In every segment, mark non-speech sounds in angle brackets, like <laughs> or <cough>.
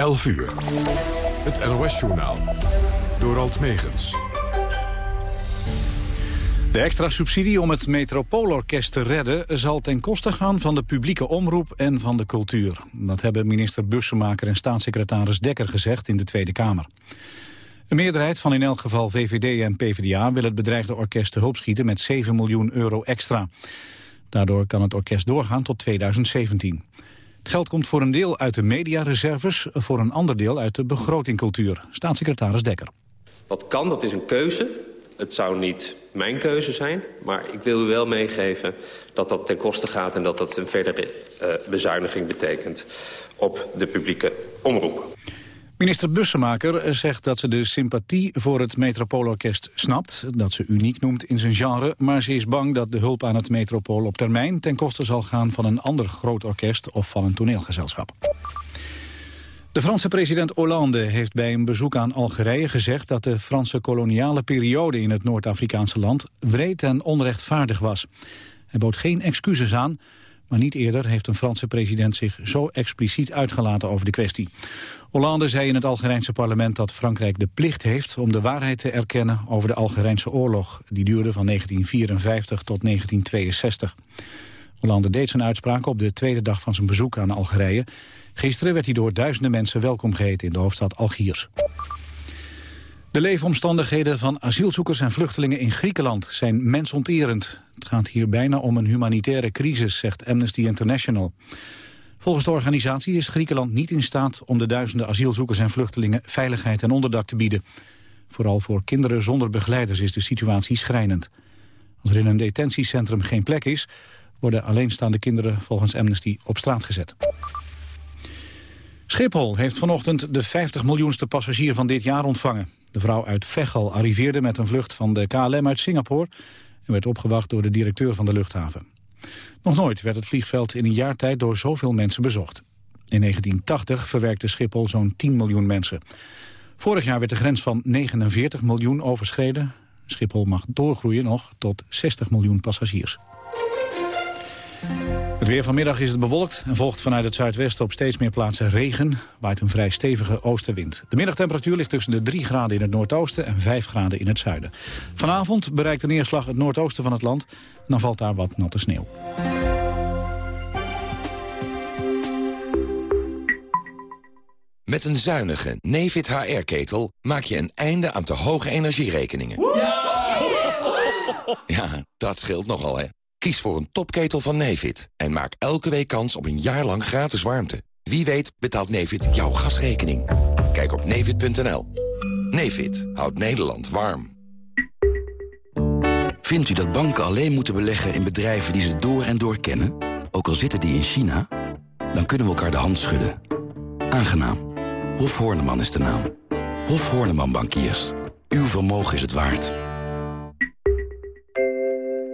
11 uur. Het NOS-journaal. Door Alt Megens. De extra subsidie om het Metropoolorkest te redden... zal ten koste gaan van de publieke omroep en van de cultuur. Dat hebben minister Bussemaker en staatssecretaris Dekker gezegd in de Tweede Kamer. Een meerderheid van in elk geval VVD en PvdA... wil het bedreigde orkest te hulp schieten met 7 miljoen euro extra. Daardoor kan het orkest doorgaan tot 2017. Geld komt voor een deel uit de mediareserves... voor een ander deel uit de begroting cultuur. Staatssecretaris Dekker. Wat kan, dat is een keuze. Het zou niet mijn keuze zijn. Maar ik wil u wel meegeven dat dat ten koste gaat... en dat dat een verdere uh, bezuiniging betekent op de publieke omroep. Minister Bussemaker zegt dat ze de sympathie voor het Metropoolorkest snapt, dat ze uniek noemt in zijn genre, maar ze is bang dat de hulp aan het Metropool op termijn ten koste zal gaan van een ander groot orkest of van een toneelgezelschap. De Franse president Hollande heeft bij een bezoek aan Algerije gezegd dat de Franse koloniale periode in het Noord-Afrikaanse land wreed en onrechtvaardig was. Hij bood geen excuses aan, maar niet eerder heeft een Franse president zich zo expliciet uitgelaten over de kwestie. Hollande zei in het Algerijnse parlement dat Frankrijk de plicht heeft om de waarheid te erkennen over de Algerijnse oorlog. Die duurde van 1954 tot 1962. Hollande deed zijn uitspraak op de tweede dag van zijn bezoek aan Algerije. Gisteren werd hij door duizenden mensen welkom geheten in de hoofdstad Algiers. De leefomstandigheden van asielzoekers en vluchtelingen in Griekenland zijn mensonterend. Het gaat hier bijna om een humanitaire crisis, zegt Amnesty International. Volgens de organisatie is Griekenland niet in staat om de duizenden asielzoekers en vluchtelingen veiligheid en onderdak te bieden. Vooral voor kinderen zonder begeleiders is de situatie schrijnend. Als er in een detentiecentrum geen plek is, worden alleenstaande kinderen volgens Amnesty op straat gezet. Schiphol heeft vanochtend de 50 miljoenste passagier van dit jaar ontvangen. De vrouw uit Veghel arriveerde met een vlucht van de KLM uit Singapore... en werd opgewacht door de directeur van de luchthaven. Nog nooit werd het vliegveld in een jaar tijd door zoveel mensen bezocht. In 1980 verwerkte Schiphol zo'n 10 miljoen mensen. Vorig jaar werd de grens van 49 miljoen overschreden. Schiphol mag doorgroeien nog tot 60 miljoen passagiers. Het weer vanmiddag is het bewolkt en volgt vanuit het zuidwesten op steeds meer plaatsen regen. Waait een vrij stevige oostenwind. De middagtemperatuur ligt tussen de 3 graden in het noordoosten en 5 graden in het zuiden. Vanavond bereikt de neerslag het noordoosten van het land en dan valt daar wat natte sneeuw. Met een zuinige Nefit HR-ketel maak je een einde aan te hoge energierekeningen. Ja, dat scheelt nogal, hè. Kies voor een topketel van Nevid en maak elke week kans op een jaar lang gratis warmte. Wie weet betaalt Nevid jouw gasrekening. Kijk op nevid.nl. Nevid houdt Nederland warm. Vindt u dat banken alleen moeten beleggen in bedrijven die ze door en door kennen? Ook al zitten die in China? Dan kunnen we elkaar de hand schudden. Aangenaam. Hof Horneman is de naam. Hof Horneman Bankiers. Uw vermogen is het waard.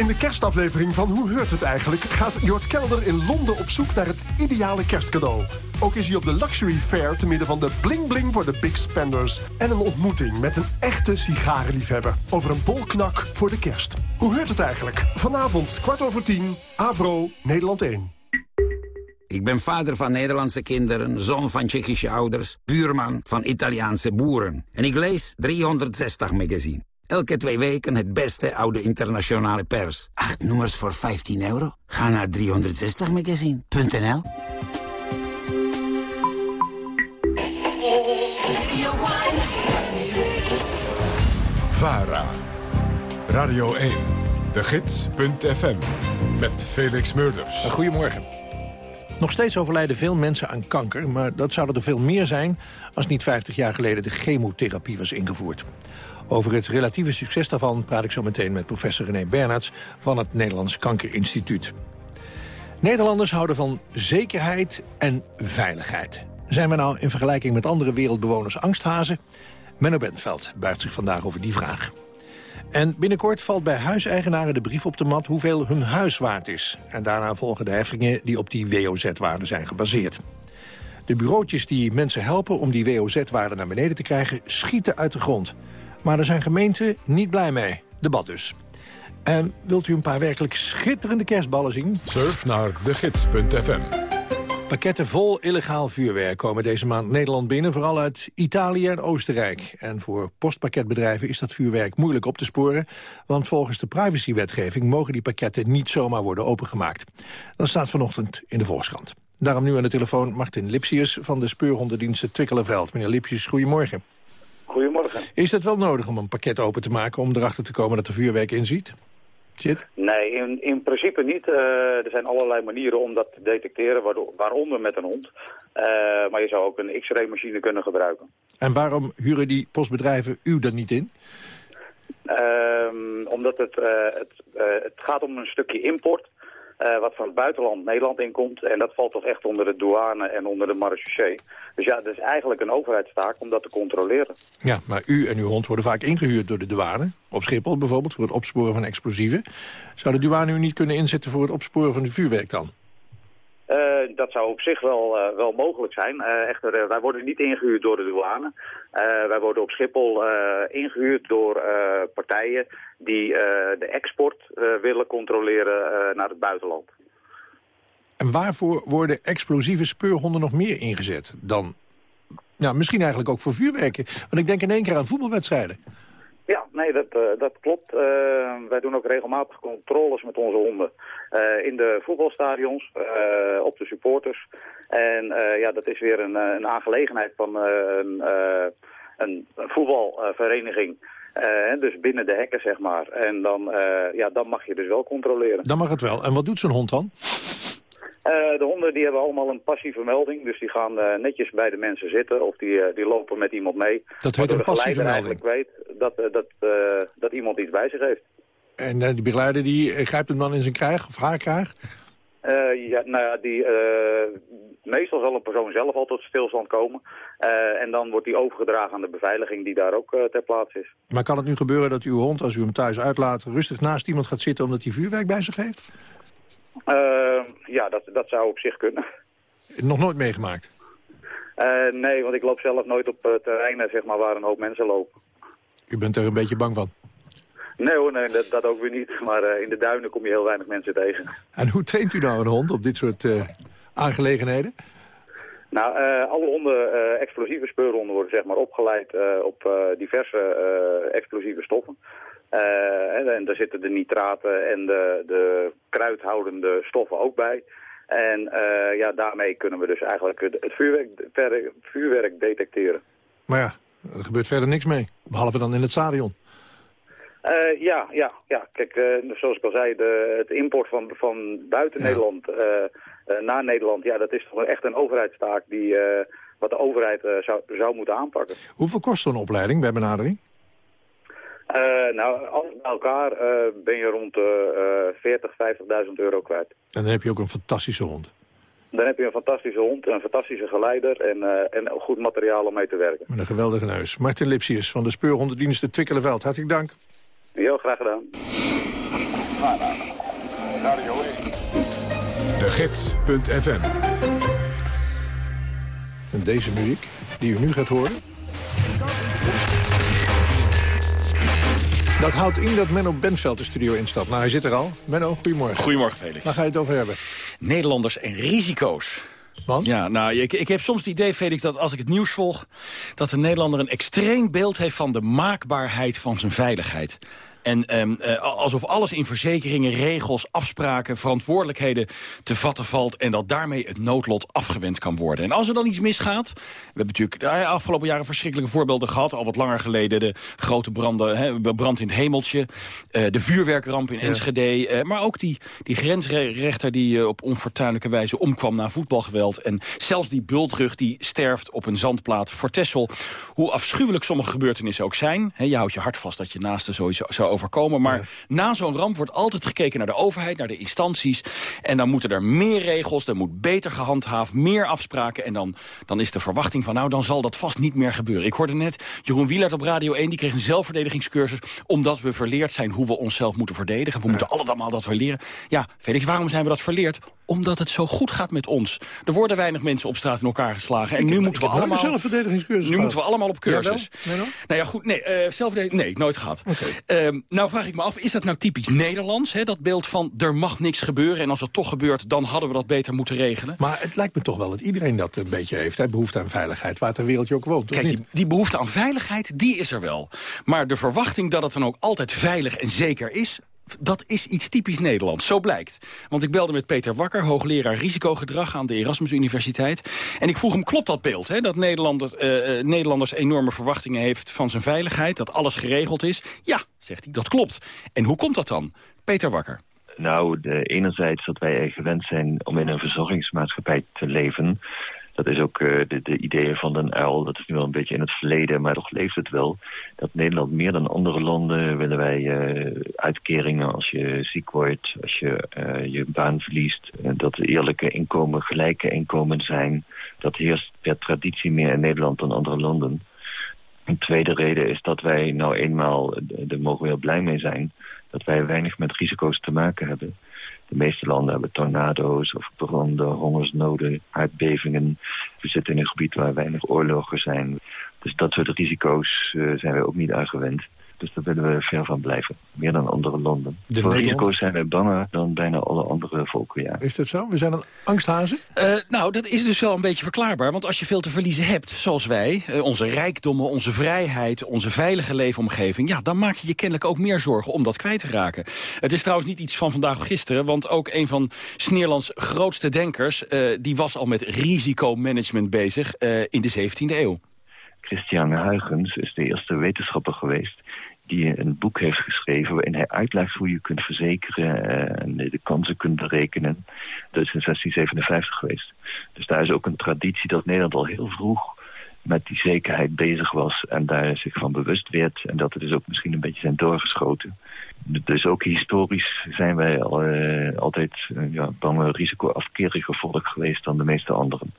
In de kerstaflevering van Hoe Heurt Het Eigenlijk... gaat Jort Kelder in Londen op zoek naar het ideale kerstcadeau. Ook is hij op de Luxury Fair te midden van de bling-bling voor de big spenders... en een ontmoeting met een echte sigarenliefhebber... over een bolknak voor de kerst. Hoe Heurt Het Eigenlijk? Vanavond, kwart over tien, Avro, Nederland 1. Ik ben vader van Nederlandse kinderen, zoon van Tsjechische ouders... buurman van Italiaanse boeren. En ik lees 360 magazine. Elke twee weken het beste oude internationale pers. Acht nummers voor 15 euro? Ga naar 360magazine.nl VARA. Radio 1. De Gids.fm. Met Felix Murders. Goedemorgen. Nog steeds overlijden veel mensen aan kanker, maar dat zouden er veel meer zijn... als niet 50 jaar geleden de chemotherapie was ingevoerd. Over het relatieve succes daarvan praat ik zo meteen met professor René Bernards van het Nederlands Kankerinstituut. Nederlanders houden van zekerheid en veiligheid. Zijn we nou in vergelijking met andere wereldbewoners angsthazen? Menno Bentveld buigt zich vandaag over die vraag. En binnenkort valt bij huiseigenaren de brief op de mat hoeveel hun huis waard is. En daarna volgen de heffingen die op die WOZ-waarde zijn gebaseerd. De bureautjes die mensen helpen om die WOZ-waarde naar beneden te krijgen... schieten uit de grond. Maar er zijn gemeenten niet blij mee. Debat dus. En wilt u een paar werkelijk schitterende kerstballen zien? Surf naar degids.fm. Pakketten vol illegaal vuurwerk komen deze maand Nederland binnen... vooral uit Italië en Oostenrijk. En voor postpakketbedrijven is dat vuurwerk moeilijk op te sporen... want volgens de privacywetgeving mogen die pakketten niet zomaar worden opengemaakt. Dat staat vanochtend in de Volkskrant. Daarom nu aan de telefoon Martin Lipsius van de speurhondendiensten Twikkelenveld. Meneer Lipsius, goedemorgen. Goedemorgen. Is het wel nodig om een pakket open te maken om erachter te komen dat er vuurwerk in zit? Zit? Nee, in, in principe niet. Uh, er zijn allerlei manieren om dat te detecteren, waardoor, waaronder met een hond. Uh, maar je zou ook een x-ray machine kunnen gebruiken. En waarom huren die postbedrijven u dat niet in? Uh, omdat het, uh, het, het gaat om een stukje import. Uh, wat van het buitenland Nederland inkomt. En dat valt toch echt onder de douane en onder de marechaussee. Dus ja, dat is eigenlijk een overheidstaak om dat te controleren. Ja, maar u en uw hond worden vaak ingehuurd door de douane. Op Schiphol bijvoorbeeld, voor het opsporen van explosieven. Zou de douane u niet kunnen inzetten voor het opsporen van vuurwerk dan? Uh, dat zou op zich wel, uh, wel mogelijk zijn. Uh, echter, wij worden niet ingehuurd door de douane. wij worden op Schiphol ingehuurd door partijen die de export willen controleren naar het buitenland. En waarvoor worden explosieve speurhonden nog meer ingezet dan... Nou, misschien eigenlijk ook voor vuurwerken. Want ik denk in één keer aan voetbalwedstrijden. Ja, nee, dat, uh, dat klopt. Uh, wij doen ook regelmatig controles met onze honden. Uh, in de voetbalstadions, op de supporters. En ja, dat is weer een, een aangelegenheid van een, een voetbalvereniging. dus binnen de hekken, zeg maar. En dan, ja, dan mag je dus wel controleren. Dan mag het wel. En wat doet zo'n hond dan? Uh, de honden die hebben allemaal een passieve melding. Dus die gaan uh, netjes bij de mensen zitten of die, uh, die lopen met iemand mee. Dat heet een passieve melding? eigenlijk weet dat, dat, dat iemand iets bij zich heeft. En die begeleider die grijpt hem dan in zijn krijg of haar krijg? ja, nou ja, die, meestal zal een persoon zelf al tot stilstand komen. en dan wordt die overgedragen aan de beveiliging die daar ook ter plaatse is. Maar kan het nu gebeuren dat uw hond, als u hem thuis uitlaat... rustig naast iemand gaat zitten omdat hij vuurwerk bij zich heeft? Uh, ja, dat, dat zou op zich kunnen. Nog nooit meegemaakt? Uh, nee, want ik loop zelf nooit op uh, terreinen zeg maar, waar een hoop mensen lopen. U bent er een beetje bang van? Nee hoor, nee, dat, dat ook weer niet. <laughs> Maar in de duinen kom je heel weinig mensen tegen. En hoe traint u nou een hond op dit soort aangelegenheden? Nou, alle honden, explosieve speurhonden worden zeg maar opgeleid op diverse explosieve stoffen. Uh, en daar zitten de nitraten en de, de kruidhoudende stoffen ook bij. En uh, ja, daarmee kunnen we dus eigenlijk het vuurwerk, vuurwerk detecteren. Maar ja, er gebeurt verder niks mee, behalve dan in het stadion. Uh, ja, ja, ja. Kijk, zoals ik al zei, de, het import van, van buiten ja. Nederland naar Nederland... ja, dat is toch echt een overheidstaak die, wat de overheid zou, zou moeten aanpakken. Hoeveel kost zo'n opleiding bij benadering? Uh, nou, alles bij elkaar uh, ben je rond de uh, 40, 50.000 euro kwijt. En dan heb je ook een fantastische hond. Dan heb je een fantastische hond, een fantastische geleider en, uh, en goed materiaal om mee te werken. Met een geweldige neus. Martin Lipsius van de Speurhondendiensten Twikkelenveld. Hartelijk dank. Heel graag gedaan. De Gids.fm En deze muziek die u nu gaat horen... Dat houdt in dat Menno Benveld de studio instapt. Nou, hij zit er al. Menno, goedemorgen. Goedemorgen, Felix. Waar ga je het over hebben? Nederlanders en risico's. Want? Ja, nou, ik, ik heb soms het idee, Felix, dat als ik het nieuws volg... dat de Nederlander een extreem beeld heeft van de maakbaarheid van zijn veiligheid. En um, uh, alsof alles in verzekeringen, regels, afspraken, verantwoordelijkheden te vatten valt... en dat daarmee het noodlot afgewend kan worden. En als er dan iets misgaat... We hebben natuurlijk de afgelopen jaren verschrikkelijke voorbeelden gehad. Al wat langer geleden de grote branden, brand in het hemeltje. Uh, de vuurwerkramp in ja. Enschede. Uh, maar ook die, die grensrechter die op onfortuinlijke wijze omkwam na voetbalgeweld. En zelfs die bultrug die sterft op een zandplaat voor Tessel. Hoe afschuwelijk sommige gebeurtenissen ook zijn. Je houdt je hart vast dat je naaste sowieso... Zo overkomen. Maar na zo'n ramp wordt altijd gekeken naar de overheid, naar de instanties. En dan moeten er meer regels, er moet beter gehandhaafd, meer afspraken. En dan, dan is de verwachting van, nou, dan zal dat vast niet meer gebeuren. Ik hoorde net Jeroen Wielert op Radio 1, die kreeg een zelfverdedigingscursus... omdat we verleerd zijn hoe we onszelf moeten verdedigen. We moeten allemaal dat verleren. Ja, Felix, waarom zijn we dat verleerd? Omdat het zo goed gaat met ons. Er worden weinig mensen op straat in elkaar geslagen. En Ik nu heb- moeten we allemaal... zelfverdedigingscursus Nu gehad. moeten we allemaal op cursus. Wel? Nee, nou ja, goed. Nee, eh zelfverdediging... Nee, nooit gehad. Ehm, nou vraag ik me af, is dat nou typisch Nederlands? Hè? Dat beeld van, er mag niks gebeuren. En als het toch gebeurt, dan hadden we dat beter moeten regelen. Maar het lijkt me toch wel dat iedereen dat een beetje heeft. Hè? Behoefte aan veiligheid, waar ter wereld je ook woont. Kijk, die, die behoefte aan veiligheid, die is er wel. Maar de verwachting dat het dan ook altijd veilig en zeker is... dat is iets typisch Nederlands, zo blijkt. Want ik belde met Peter Wakker, hoogleraar risicogedrag... aan de Erasmus Universiteit. En ik vroeg hem, klopt dat beeld? Hè? Dat Nederlanders, eh, eh, Nederlanders enorme verwachtingen heeft van zijn veiligheid... dat alles geregeld is? Ja, zegt hij, dat klopt. En hoe komt dat dan? Peter Wakker. Nou, de, enerzijds dat wij gewend zijn om in een verzorgingsmaatschappij te leven. Dat is ook eh, de, de ideeën van den uil. Dat is nu wel een beetje in het verleden, maar toch leeft het wel. Dat Nederland meer dan andere landen willen wij eh, uitkeringen als je ziek wordt, als je eh, je baan verliest. dat eerlijke inkomen gelijke inkomen zijn. Dat heerst per traditie meer in Nederland dan andere landen. Een tweede reden is dat wij nou eenmaal, daar mogen we heel blij mee zijn, dat wij weinig met risico's te maken hebben. De meeste landen hebben tornado's of branden, hongersnoden, aardbevingen. We zitten in een gebied waar weinig oorlogen zijn. Dus dat soort risico's eh, zijn wij ook niet aangewend. Dus daar willen we ver van blijven. Meer dan andere landen. De Voor Nederland- risico's zijn wij banger dan bijna alle andere volken, ja. Is dat zo? We zijn een angsthazen? Eh, nou, dat is dus wel een beetje verklaarbaar. Want als je veel te verliezen hebt, zoals wij... eh, onze rijkdommen, onze vrijheid, onze veilige leefomgeving... ja, dan maak je je kennelijk ook meer zorgen om dat kwijt te raken. Het is trouwens niet iets van vandaag of gisteren... want ook een van Sneerlands grootste denkers... eh, die was al met risicomanagement bezig eh, in de 17e eeuw. Christian Huygens is de eerste wetenschapper geweest die een boek heeft geschreven waarin hij uitlegt hoe je kunt verzekeren eh, en de kansen kunt berekenen. Dat is in 1657 geweest. Dus daar is ook een traditie dat Nederland al heel vroeg met die zekerheid bezig was en daar zich van bewust werd en dat het dus ook misschien een beetje zijn doorgeschoten. Dus ook historisch zijn wij al, eh, altijd uh, ja, bange, risicoafkerige volk geweest dan de meeste anderen.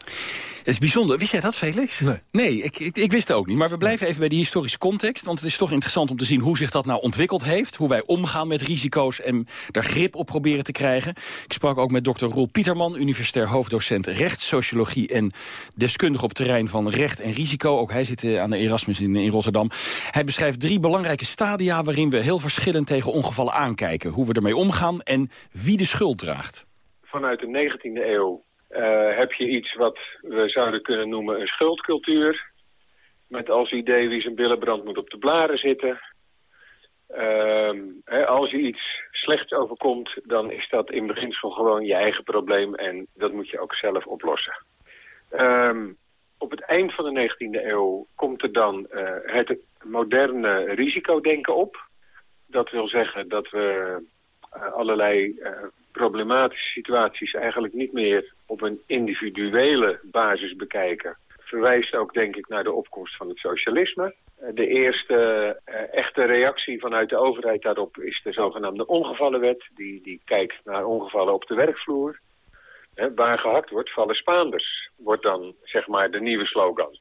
Het is bijzonder. Wist jij dat, Felix? Nee. Nee, ik, ik, ik wist het ook niet. Maar we blijven even bij die historische context. Want het is toch interessant om te zien hoe zich dat nou ontwikkeld heeft. Hoe wij omgaan met risico's en daar grip op proberen te krijgen. Ik sprak ook met dokter Roel Pieterman, universitair hoofddocent rechtssociologie en deskundige op het terrein van recht en risico. Ook hij zit eh, aan de Erasmus in, in Rotterdam. Hij beschrijft drie belangrijke stadia waarin we heel verschillend tegen ongevallen aankijken. Hoe we ermee omgaan en wie de schuld draagt. Vanuit de 19e eeuw uh, heb je iets wat we zouden kunnen noemen een schuldcultuur. Met als idee wie zijn billen brandt moet op de blaren zitten. Uh, hè, als je iets slechts overkomt, dan is dat in beginsel gewoon je eigen probleem en dat moet je ook zelf oplossen. Uh, op het eind van de 19e eeuw komt er dan uh, het moderne risicodenken op. Dat wil zeggen dat we uh, allerlei problematische situaties eigenlijk niet meer op een individuele basis bekijken. Verwijst ook denk ik naar de opkomst van het socialisme. De eerste uh, echte reactie vanuit de overheid daarop is de zogenaamde ongevallenwet. Die, die kijkt naar ongevallen op de werkvloer. He, waar gehakt wordt, vallen Spaanders, wordt dan zeg maar de nieuwe slogan.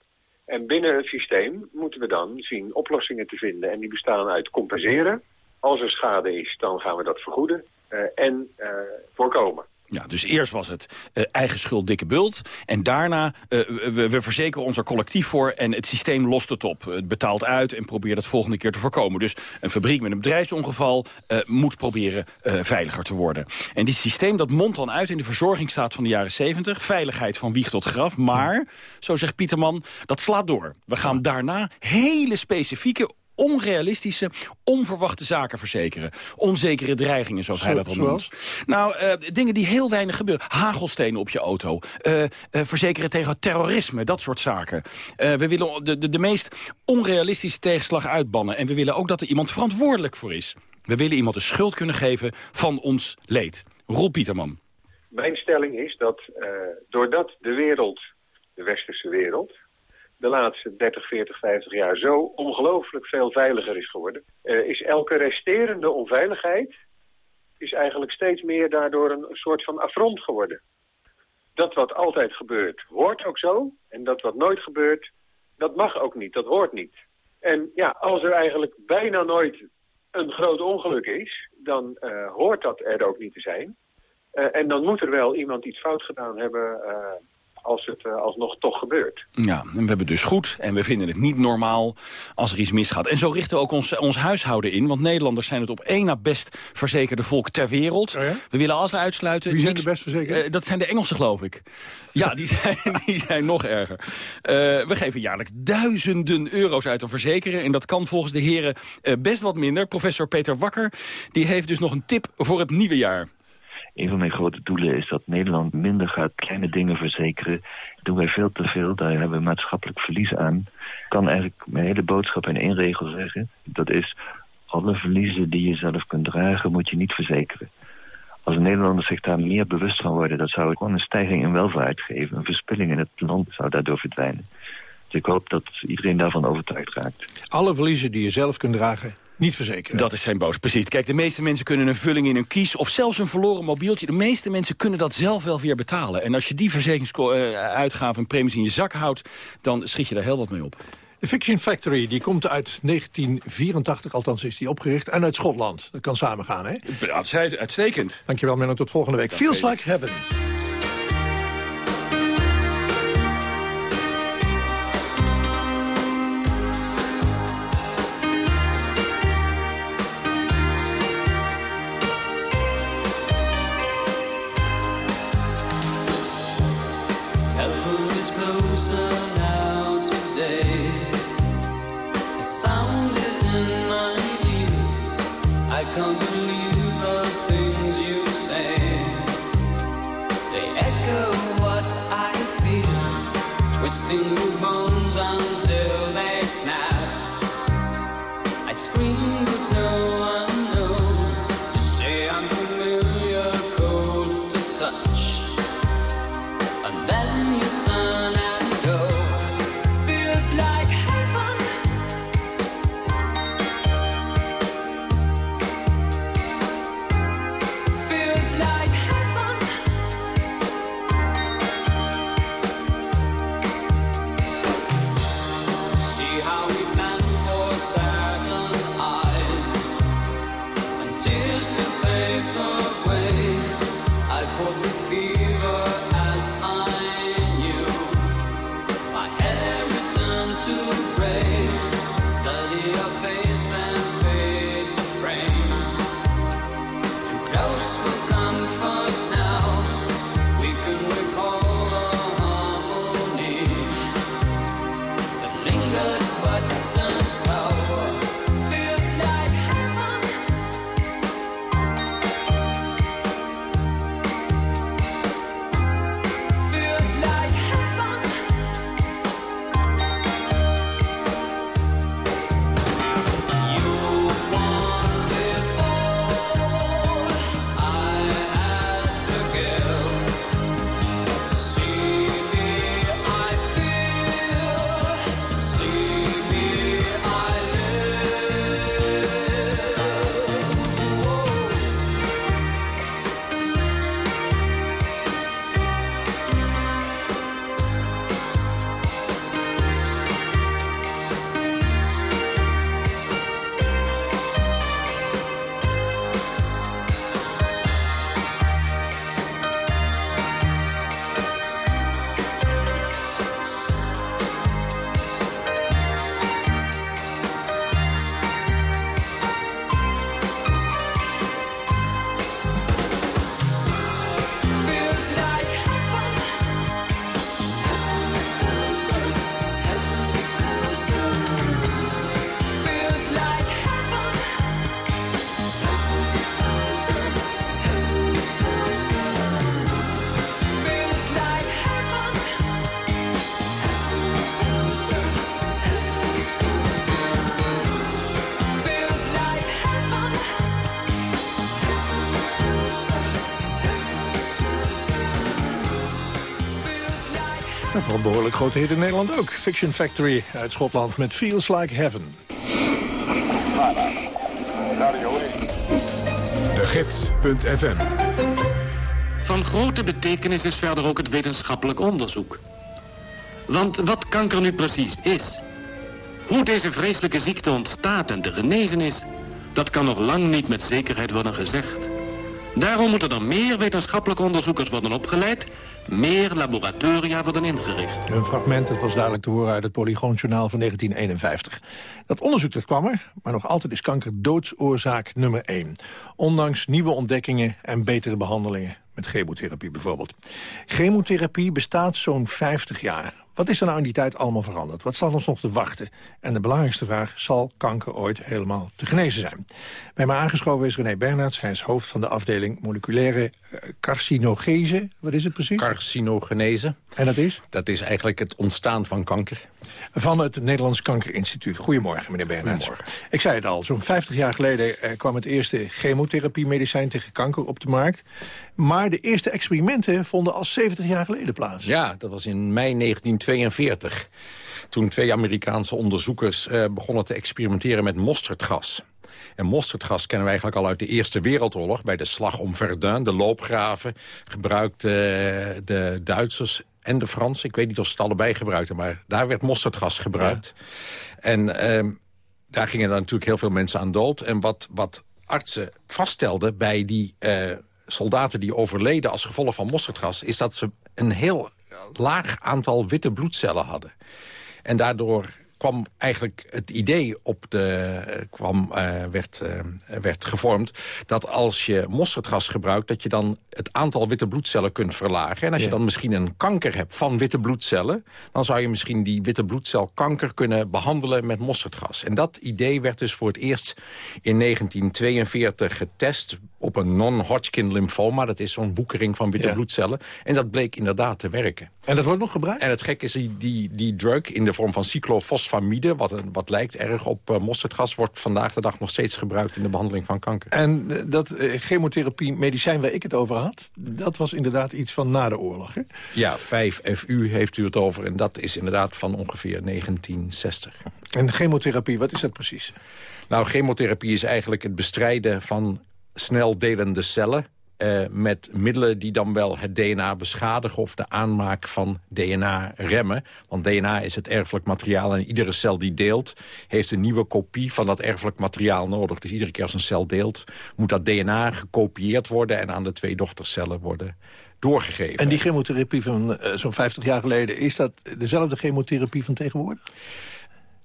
En binnen het systeem moeten we dan zien oplossingen te vinden. En die bestaan uit compenseren. Als er schade is, dan gaan we dat vergoeden. Uh, en uh, voorkomen. Ja, dus eerst was het uh, eigen schuld dikke bult. En daarna, uh, we, we, verzekeren ons er collectief voor en het systeem lost het op. Het betaalt uit en probeert het volgende keer te voorkomen. Dus een fabriek met een bedrijfsongeval uh, moet proberen veiliger te worden. En dit systeem dat mondt dan uit in de verzorgingsstaat van de jaren 70. Veiligheid van wieg tot graf. Maar, zo zegt Pieterman, dat slaat door. We gaan daarna hele specifieke onrealistische, onverwachte zaken verzekeren. Onzekere dreigingen, zoals Zo, hij dat al noemt. Nou, uh, dingen die heel weinig gebeuren. Hagelstenen op je auto. Uh, uh, verzekeren tegen terrorisme, dat soort zaken. we willen de, de, de meest onrealistische tegenslag uitbannen. En we willen ook dat er iemand verantwoordelijk voor is. We willen iemand de schuld kunnen geven van ons leed. Roel Pieterman. Mijn stelling is dat doordat de wereld, de westerse wereld de laatste 30, 40, 50 jaar zo ongelooflijk veel veiliger is geworden... Uh, is elke resterende onveiligheid is eigenlijk steeds meer daardoor een soort van affront geworden. Dat wat altijd gebeurt, hoort ook zo. En dat wat nooit gebeurt, dat mag ook niet, dat hoort niet. En ja, als er eigenlijk bijna nooit een groot ongeluk is... dan uh, hoort dat er ook niet te zijn. Uh, en dan moet er wel iemand iets fout gedaan hebben... Als het uh, alsnog toch gebeurt. Ja, en we hebben dus goed en we vinden het niet normaal als er iets misgaat. En zo richten we ook ons, ons huishouden in, want Nederlanders zijn het op één na best verzekerde volk ter wereld. Oh ja? We willen alles uitsluiten. Wie zijn de best verzekerd? Uh, dat zijn de Engelsen, geloof ik. Ja, die <laughs> zijn, die zijn nog erger. Uh, we geven jaarlijks duizenden euro's uit aan verzekeren. En dat kan volgens de heren best wat minder. Professor Peter Wakker die heeft dus nog een tip voor het nieuwe jaar. Een van mijn grote doelen is dat Nederland minder gaat kleine dingen verzekeren. Doen wij veel te veel, daar hebben we maatschappelijk verlies aan. Ik kan eigenlijk mijn hele boodschap in één regel zeggen. Dat is, alle verliezen die je zelf kunt dragen, moet je niet verzekeren. Als Nederlanders zich daar meer bewust van worden... dat zou gewoon een stijging in welvaart geven. Een verspilling in het land zou daardoor verdwijnen. Dus ik hoop dat iedereen daarvan overtuigd raakt. Alle verliezen die je zelf kunt dragen, niet verzekeren. Dat is zijn boos, precies. Kijk, de meeste mensen kunnen een vulling in hun kies... of zelfs een verloren mobieltje. De meeste mensen kunnen dat zelf wel weer betalen. En als je die verzekeringsuitgaven en premies in je zak houdt... dan schiet je daar heel wat mee op. De Fiction Factory die komt uit 1984, althans is die opgericht, en uit Schotland. Dat kan samengaan, hè? Uitstekend. Dankjewel, Menno. Tot volgende week. Feels like heaven. See behoorlijk grote hit in Nederland ook. Fiction Factory uit Schotland met Feels Like Heaven. De Gids.fm Van grote betekenis is verder ook het wetenschappelijk onderzoek. Want wat kanker nu precies is... hoe deze vreselijke ziekte ontstaat en te genezen is... dat kan nog lang niet met zekerheid worden gezegd. Daarom moeten er meer wetenschappelijke onderzoekers worden opgeleid... meer laboratoria worden ingericht. Een fragment, dat was duidelijk te horen uit het Polygoonjournaal van 1951. Dat onderzoek dat kwam er, maar nog altijd is kanker doodsoorzaak nummer 1. Ondanks nieuwe ontdekkingen en betere behandelingen. Met chemotherapie bijvoorbeeld. Chemotherapie bestaat zo'n 50 jaar. Wat is er nou in die tijd allemaal veranderd? Wat staat ons nog te wachten? En de belangrijkste vraag, zal kanker ooit helemaal te genezen zijn? Bij mij aangeschoven is René Bernards. Hij is hoofd van de afdeling moleculaire eh, carcinogese. Wat is het precies? Carcinogenese. En dat is? Dat is eigenlijk het ontstaan van kanker. Van het Nederlands Kankerinstituut. Goedemorgen, meneer Bernards. Ik zei het al, zo'n 50 jaar geleden eh, kwam het eerste chemotherapie-medicijn tegen kanker op de markt. Maar de eerste experimenten vonden al 70 jaar geleden plaats. Ja, dat was in mei 1942. Toen twee Amerikaanse onderzoekers eh, begonnen te experimenteren met mosterdgas. En mosterdgas kennen we eigenlijk al uit de Eerste Wereldoorlog... bij de slag om Verdun, de loopgraven, gebruikten eh, de Duitsers en de Fransen. Ik weet niet of ze het allebei gebruikten, maar daar werd mosterdgas gebruikt. En ehm, daar gingen dan natuurlijk heel veel mensen aan dood. En wat, wat artsen vaststelden bij die eh, soldaten die overleden als gevolg van mosterdgas... is dat ze een heel laag aantal witte bloedcellen hadden. En daardoor kwam eigenlijk het idee op de, kwam, uh, werd, uh, werd gevormd... dat als je mosterdgas gebruikt, dat je dan het aantal witte bloedcellen kunt verlagen. En als je dan misschien een kanker hebt van witte bloedcellen... dan zou je misschien die witte bloedcelkanker kunnen behandelen met mosterdgas. En dat idee werd dus voor het eerst in 1942 getest op een non-Hodgkin lymphoma. Dat is zo'n woekering van witte bloedcellen. En dat bleek inderdaad te werken. En dat wordt nog gebruikt? En het gek is, die, die, die drug in de vorm van cyclofosfamide... wat, wat lijkt erg op uh, mosterdgas... wordt vandaag de dag nog steeds gebruikt in de behandeling van kanker. En uh, dat uh, chemotherapie, medicijn waar ik het over had... dat was inderdaad iets van na de oorlog, hè? Ja, 5FU heeft u het over. En dat is inderdaad van ongeveer 1960. En chemotherapie, wat is dat precies? Nou, chemotherapie is eigenlijk het bestrijden van snel delende cellen... Uh, met middelen die dan wel het DNA beschadigen... of de aanmaak van DNA remmen. Want DNA is het erfelijk materiaal en iedere cel die deelt... heeft een nieuwe kopie van dat erfelijk materiaal nodig. Dus iedere keer als een cel deelt... moet dat DNA gekopieerd worden... en aan de twee dochtercellen worden doorgegeven. En die chemotherapie van uh, zo'n 50 jaar geleden... is dat dezelfde chemotherapie van tegenwoordig?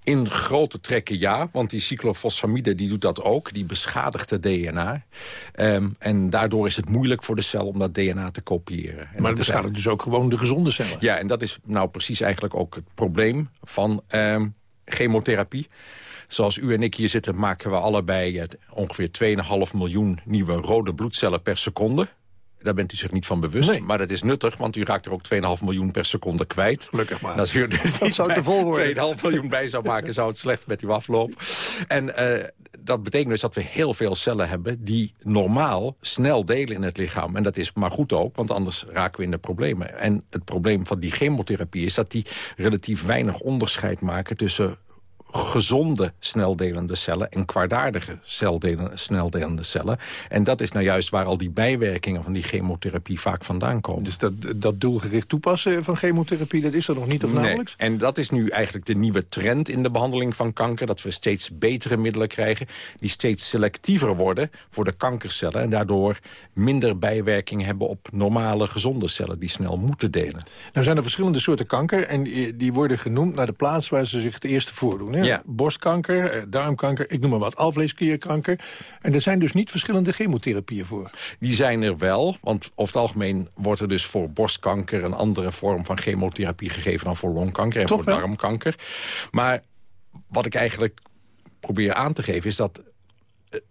In grote trekken ja, want die cyclofosfamide die doet dat ook. Die beschadigt het DNA. Um, en daardoor is het moeilijk voor de cel om dat DNA te kopiëren. En maar het beschadigt dus ook gewoon de gezonde cellen? Ja, en dat is nou precies eigenlijk ook het probleem van um, chemotherapie. Zoals u en ik hier zitten maken we allebei ongeveer 2,5 miljoen nieuwe rode bloedcellen per seconde. Daar bent u zich niet van bewust. Nee. Maar dat is nuttig, want u raakt er ook 2,5 miljoen per seconde kwijt. Gelukkig maar. Als u dus dat zou te vol worden. 2,5 miljoen bij zou maken, zou het slecht met uw afloop. En uh, dat betekent dus dat we heel veel cellen hebben... die normaal snel delen in het lichaam. En dat is maar goed ook, want anders raken we in de problemen. En het probleem van die chemotherapie is dat die relatief weinig onderscheid maken... tussen gezonde sneldelende cellen en kwaadaardige sneldelende cellen. En dat is nou juist waar al die bijwerkingen van die chemotherapie vaak vandaan komen. Dus dat, dat doelgericht toepassen van chemotherapie, dat is er nog niet of nauwelijks? Nee. En dat is nu eigenlijk de nieuwe trend in de behandeling van kanker. Dat we steeds betere middelen krijgen die steeds selectiever worden voor de kankercellen. En daardoor minder bijwerkingen hebben op normale gezonde cellen die snel moeten delen. Nou zijn er verschillende soorten kanker en die worden genoemd naar de plaats waar ze zich het eerste voordoen. Hè? Ja. Borstkanker, darmkanker, ik noem maar wat, alvleesklierkanker. En er zijn dus niet verschillende chemotherapieën voor. Die zijn er wel, want over het algemeen wordt er dus voor borstkanker... een andere vorm van chemotherapie gegeven dan voor longkanker en Toch voor wel? darmkanker. Maar wat ik eigenlijk probeer aan te geven is dat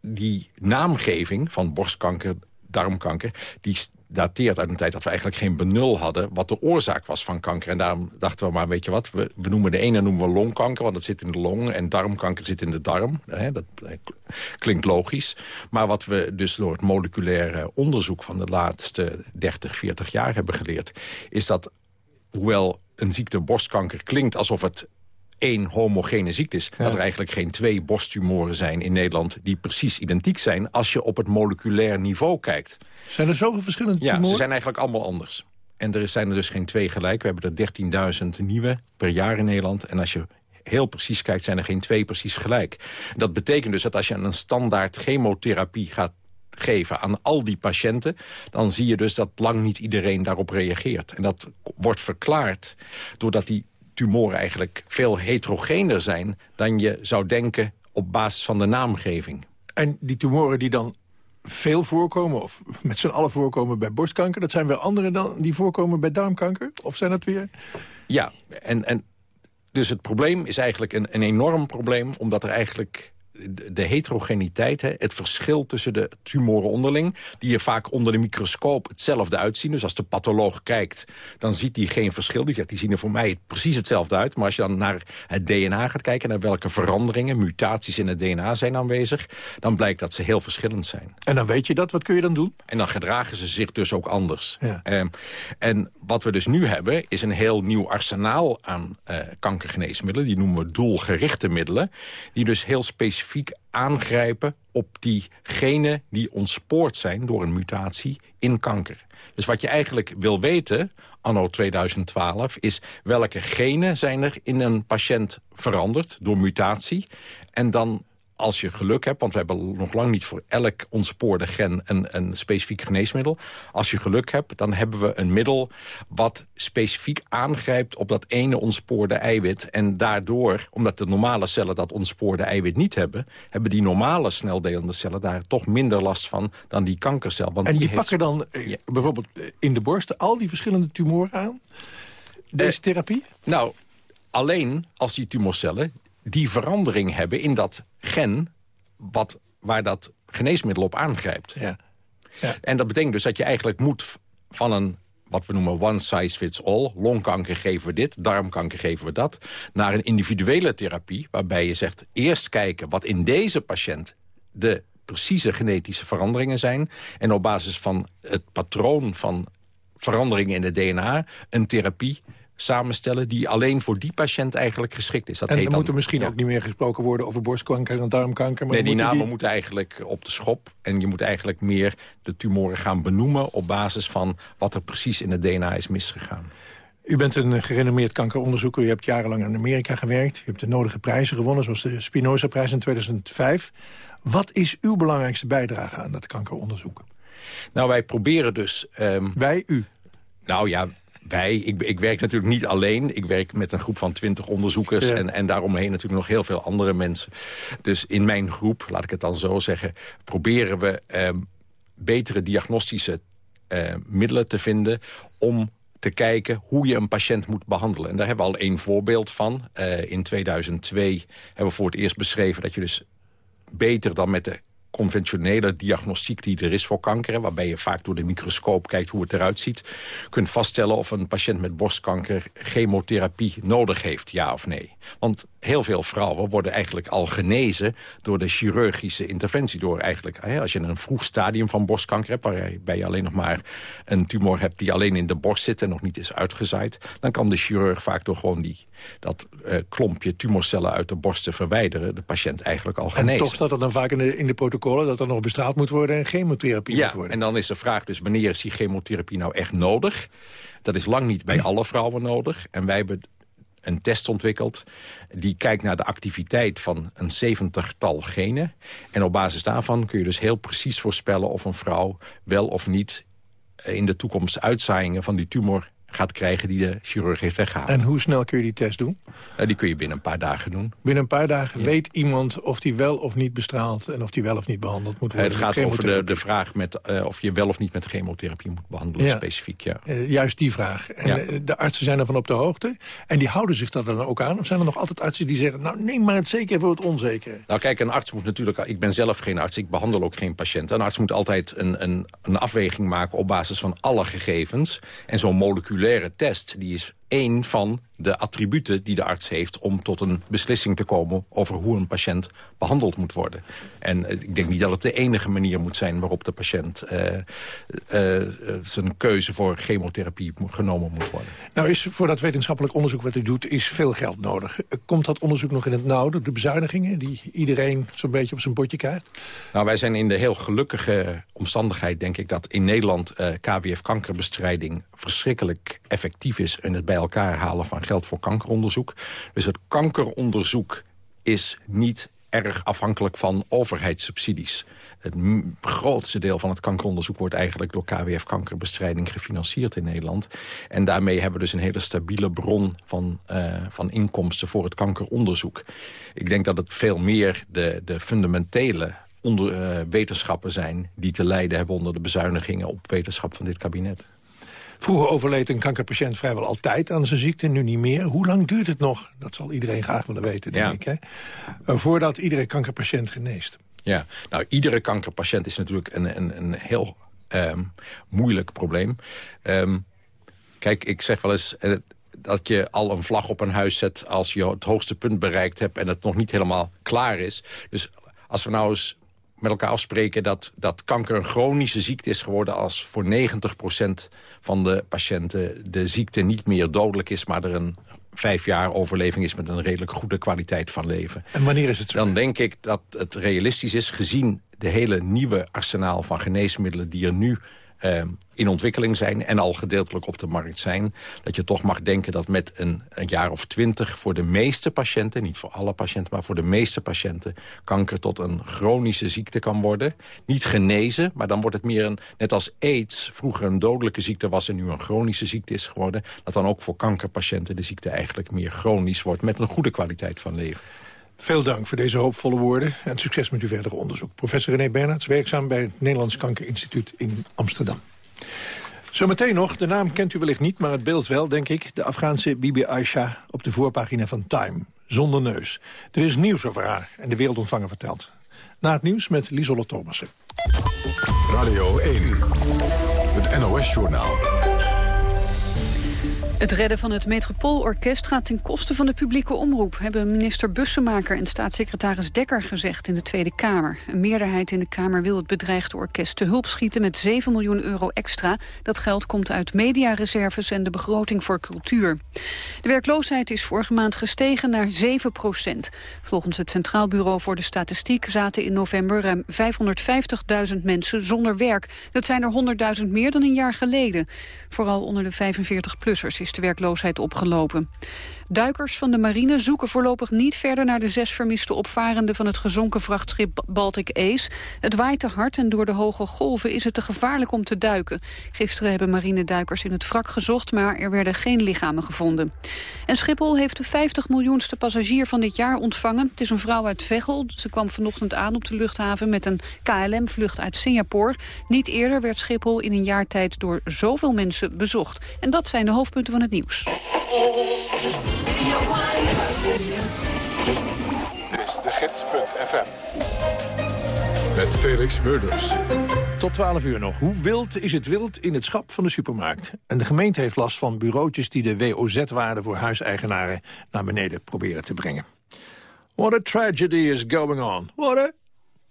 die naamgeving van borstkanker, darmkanker... die dateert uit een tijd dat we eigenlijk geen benul hadden... wat de oorzaak was van kanker. En daarom dachten we maar, weet je wat, we, noemen de ene noemen we longkanker... want dat zit in de long en darmkanker zit in de darm. Dat klinkt logisch. Maar wat we dus door het moleculaire onderzoek... van de laatste 30, 40 jaar hebben geleerd... is dat, hoewel een ziekte borstkanker klinkt alsof het één homogene ziekte is. Dat er eigenlijk geen twee borsttumoren zijn in Nederland... die precies identiek zijn als je op het moleculair niveau kijkt. Zijn er zoveel verschillende tumoren? Ja, ze zijn eigenlijk allemaal anders. En er zijn er dus geen twee gelijk. We hebben er 13.000 nieuwe per jaar in Nederland. En als je heel precies kijkt, zijn er geen twee precies gelijk. Dat betekent dus dat als je een standaard chemotherapie gaat geven aan al die patiënten... dan zie je dus dat lang niet iedereen daarop reageert. En dat wordt verklaard doordat die tumoren eigenlijk veel heterogener zijn... dan je zou denken op basis van de naamgeving. En die tumoren die dan veel voorkomen, of met z'n allen voorkomen bij borstkanker... dat zijn weer andere dan die voorkomen bij darmkanker? Of zijn dat weer... Ja, en, en dus het probleem is eigenlijk een, een enorm probleem... omdat er eigenlijk de heterogeniteit, hè, het verschil tussen de tumoren onderling... die er vaak onder de microscoop hetzelfde uitzien. Dus als de patholoog kijkt, dan ziet hij geen verschil. Die, die zien er voor mij precies hetzelfde uit. Maar als je dan naar het DNA gaat kijken... naar welke veranderingen, mutaties in het DNA zijn aanwezig... dan blijkt dat ze heel verschillend zijn. En dan weet je dat, wat kun je dan doen? En dan gedragen ze zich dus ook anders. Ja. Ehm, en wat we dus nu hebben, is een heel nieuw arsenaal aan uh, kankergeneesmiddelen. Die noemen we doelgerichte middelen. Die dus heel specifiek aangrijpen op die genen die ontspoord zijn door een mutatie in kanker. Dus wat je eigenlijk wil weten, anno 2012, is welke genen zijn er in een patiënt veranderd door mutatie. En dan als je geluk hebt, want we hebben nog lang niet voor elk ontspoorde gen een, een specifiek geneesmiddel. Als je geluk hebt, dan hebben we een middel wat specifiek aangrijpt op dat ene ontspoorde eiwit. En daardoor, omdat de normale cellen dat ontspoorde eiwit niet hebben, hebben die normale sneldelende cellen daar toch minder last van dan die kankercel. Want en die, pakken dan eh, bijvoorbeeld eh, in de borst al die verschillende tumoren aan? Deze eh, therapie? Nou, alleen als die tumorcellen die verandering hebben in dat gen wat, waar dat geneesmiddel op aangrijpt. Ja. ja. En dat betekent dus dat je eigenlijk moet van een wat we noemen one size fits all. Longkanker geven we dit, darmkanker geven we dat. Naar een individuele therapie waarbij je zegt... eerst kijken wat in deze patiënt de precieze genetische veranderingen zijn... en op basis van het patroon van veranderingen in het DNA... een therapie samenstellen... die alleen voor die patiënt eigenlijk geschikt is. Dat en er moet er misschien ook niet meer gesproken worden over borstkanker en darmkanker. Maar nee, die namen moeten eigenlijk op de schop. En je moet eigenlijk meer de tumoren gaan benoemen... op basis van wat er precies in het DNA is misgegaan. U bent een gerenommeerd kankeronderzoeker. U hebt jarenlang in Amerika gewerkt. U hebt de nodige prijzen gewonnen, zoals de Spinoza-prijs in 2005. Wat is uw belangrijkste bijdrage aan dat kankeronderzoek? Nou, wij proberen dus... Um... Wij, u? Nou ja, wij, ik, ik, werk natuurlijk niet alleen. Ik werk met een groep van twintig onderzoekers... En, en daaromheen natuurlijk nog heel veel andere mensen. Dus in mijn groep, laat ik het dan zo zeggen... proberen we ehm, betere diagnostische eh, middelen te vinden... om te kijken hoe je een patiënt moet behandelen. En daar hebben we al één voorbeeld van. Uh, in 2002 hebben we voor het eerst beschreven dat je dus beter dan met de conventionele diagnostiek die er is voor kanker... waarbij je vaak door de microscoop kijkt hoe het eruit ziet... kunt vaststellen of een patiënt met borstkanker chemotherapie nodig heeft, ja of nee. Want heel veel vrouwen worden eigenlijk al genezen door de chirurgische interventie. Door eigenlijk, als je een vroeg stadium van borstkanker hebt... waarbij je alleen nog maar een tumor hebt die alleen in de borst zit... en nog niet is uitgezaaid... dan kan de chirurg vaak door gewoon die, dat uh, klompje tumorcellen uit de borst te verwijderen... de patiënt eigenlijk al genezen. En toch staat dat dan vaak in de, in de protocollen... dat er nog bestraald moet worden en chemotherapie ja, moet worden. en dan is de vraag dus wanneer is die chemotherapie nou echt nodig... Dat is lang niet bij alle vrouwen nodig. En wij hebben een test ontwikkeld... die kijkt naar de activiteit van een zeventigtal genen. En op basis daarvan kun je dus heel precies voorspellen... of een vrouw wel of niet in de toekomst uitzaaiingen van die tumor gaat krijgen die de chirurg heeft weggehaald. En hoe snel kun je die test doen? Uh, die kun je binnen een paar dagen doen. Binnen een paar dagen weet iemand of die wel of niet bestraalt... en of die wel of niet behandeld moet worden? Het gaat over de, de vraag met, uh, of je wel of niet met chemotherapie moet behandelen, ja. specifiek. Ja. juist die vraag. En de artsen zijn ervan op de hoogte. En die houden zich dat dan ook aan? Of zijn er nog altijd artsen die zeggen... nou, neem maar het zeker voor het onzekere? Nou kijk, een arts moet natuurlijk... Ik ben zelf geen arts, ik behandel ook geen patiënten. Een arts moet altijd een, een, een afweging maken op basis van alle gegevens. En zo'n moleculaire test die is één van de attributen die de arts heeft... om tot een beslissing te komen over hoe een patiënt behandeld moet worden. En eh, ik denk niet dat het de enige manier moet zijn... waarop de patiënt uh, uh, zijn keuze voor chemotherapie genomen moet worden. Nou is voor dat wetenschappelijk onderzoek wat u doet... is veel geld nodig. Komt dat onderzoek nog in het nauw door de bezuinigingen... die iedereen zo'n beetje op zijn bordje krijgt? Nou, wij zijn in de heel gelukkige omstandigheid, denk ik... dat in Nederland KWF-kankerbestrijding verschrikkelijk effectief is... in het bij elkaar halen van geld voor kankeronderzoek. Dus het kankeronderzoek is niet erg afhankelijk van overheidssubsidies. Het grootste deel van het kankeronderzoek wordt eigenlijk door KWF kankerbestrijding gefinancierd in Nederland. En daarmee hebben we dus een hele stabiele bron van, uh, van inkomsten voor het kankeronderzoek. Ik denk dat het veel meer de, de fundamentele onder, uh, wetenschappen zijn die te lijden hebben onder de bezuinigingen op wetenschap van dit kabinet. Vroeger overleed een kankerpatiënt vrijwel altijd aan zijn ziekte, nu niet meer. Hoe lang duurt het nog? Dat zal iedereen graag willen weten, denk ik. Hè? Uh, voordat iedere kankerpatiënt geneest. Ja, nou, iedere kankerpatiënt is natuurlijk een, een, een heel um, moeilijk probleem. Um, kijk, ik zeg wel eens uh, dat je al een vlag op een huis zet... als je het hoogste punt bereikt hebt en het nog niet helemaal klaar is. Dus als we nou eens met elkaar afspreken dat, dat kanker een chronische ziekte is geworden... als voor 90% van de patiënten de ziekte niet meer dodelijk is... maar er een vijf jaar overleving is met een redelijk goede kwaliteit van leven. En wanneer is het zo? Dan denk ik dat het realistisch is, gezien de hele nieuwe arsenaal van geneesmiddelen... die er nu uh, in ontwikkeling zijn en al gedeeltelijk op de markt zijn... dat je toch mag denken dat met een, jaar of twintig voor de meeste patiënten... niet voor alle patiënten, maar voor de meeste patiënten... kanker tot een chronische ziekte kan worden. Niet genezen, maar dan wordt het meer een... net als aids vroeger een dodelijke ziekte was... en nu een chronische ziekte is geworden... dat dan ook voor kankerpatiënten de ziekte eigenlijk meer chronisch wordt... met een goede kwaliteit van leven. Veel dank voor deze hoopvolle woorden en succes met uw verdere onderzoek. Professor René Bernards, werkzaam bij het Nederlands Kankerinstituut in Amsterdam. Zometeen nog, de naam kent u wellicht niet, maar het beeld wel, denk ik. De Afghaanse Bibi Aisha op de voorpagina van Time. Zonder neus. Er is nieuws over haar en de wereldontvanger vertelt. Na het nieuws met Liesolle Thomassen. Radio 1, het NOS-journaal. Het redden van het Metropoolorkest gaat ten koste van de publieke omroep... hebben minister Bussemaker en staatssecretaris Dekker gezegd in de Tweede Kamer. Een meerderheid in de Kamer wil het bedreigde orkest te hulp schieten... met 7 miljoen euro extra. Dat geld komt uit mediareserves en de begroting voor cultuur. De werkloosheid is vorige maand gestegen naar 7 procent. Volgens het Centraal Bureau voor de Statistiek zaten in november... ruim 550.000 mensen zonder werk. Dat zijn er 100.000 meer dan een jaar geleden. Vooral onder de 45-plussers is werkloosheid opgelopen. Duikers van de marine zoeken voorlopig niet verder naar de zes vermiste opvarenden van het gezonken vrachtschip Baltic Ace. Het waait te hard en door de hoge golven is het te gevaarlijk om te duiken. Gisteren hebben marineduikers in het wrak gezocht, maar er werden geen lichamen gevonden. En Schiphol heeft de 50 miljoenste passagier van dit jaar ontvangen. Het is een vrouw uit Veghel. Ze kwam vanochtend aan op de luchthaven met een KLM-vlucht uit Singapore. Niet eerder werd Schiphol in een jaar tijd door zoveel mensen bezocht. En dat zijn de hoofdpunten van het nieuws. Dit is de gids.fm. Met Felix Murders. Tot 12 uur nog. Hoe wild is het wild in het schap van de supermarkt? En de gemeente heeft last van bureautjes die de WOZ-waarde voor huiseigenaren naar beneden proberen te brengen. What a tragedy is going on. What a...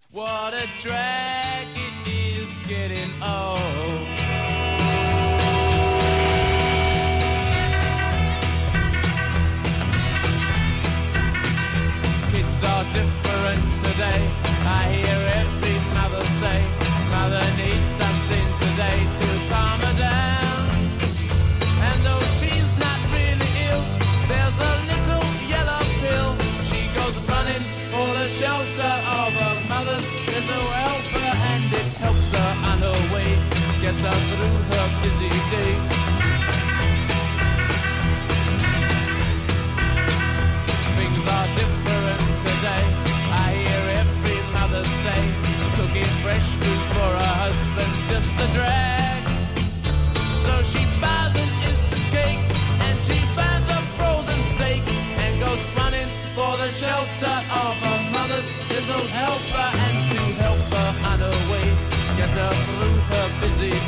What a tragedy is getting old. Are different today. I hear every mother say, Mother needs something today to calm her down. And though she's not really ill, there's a little yellow pill. She goes running for the shelter of her mother's little helper, and it helps her on her way, gets her through her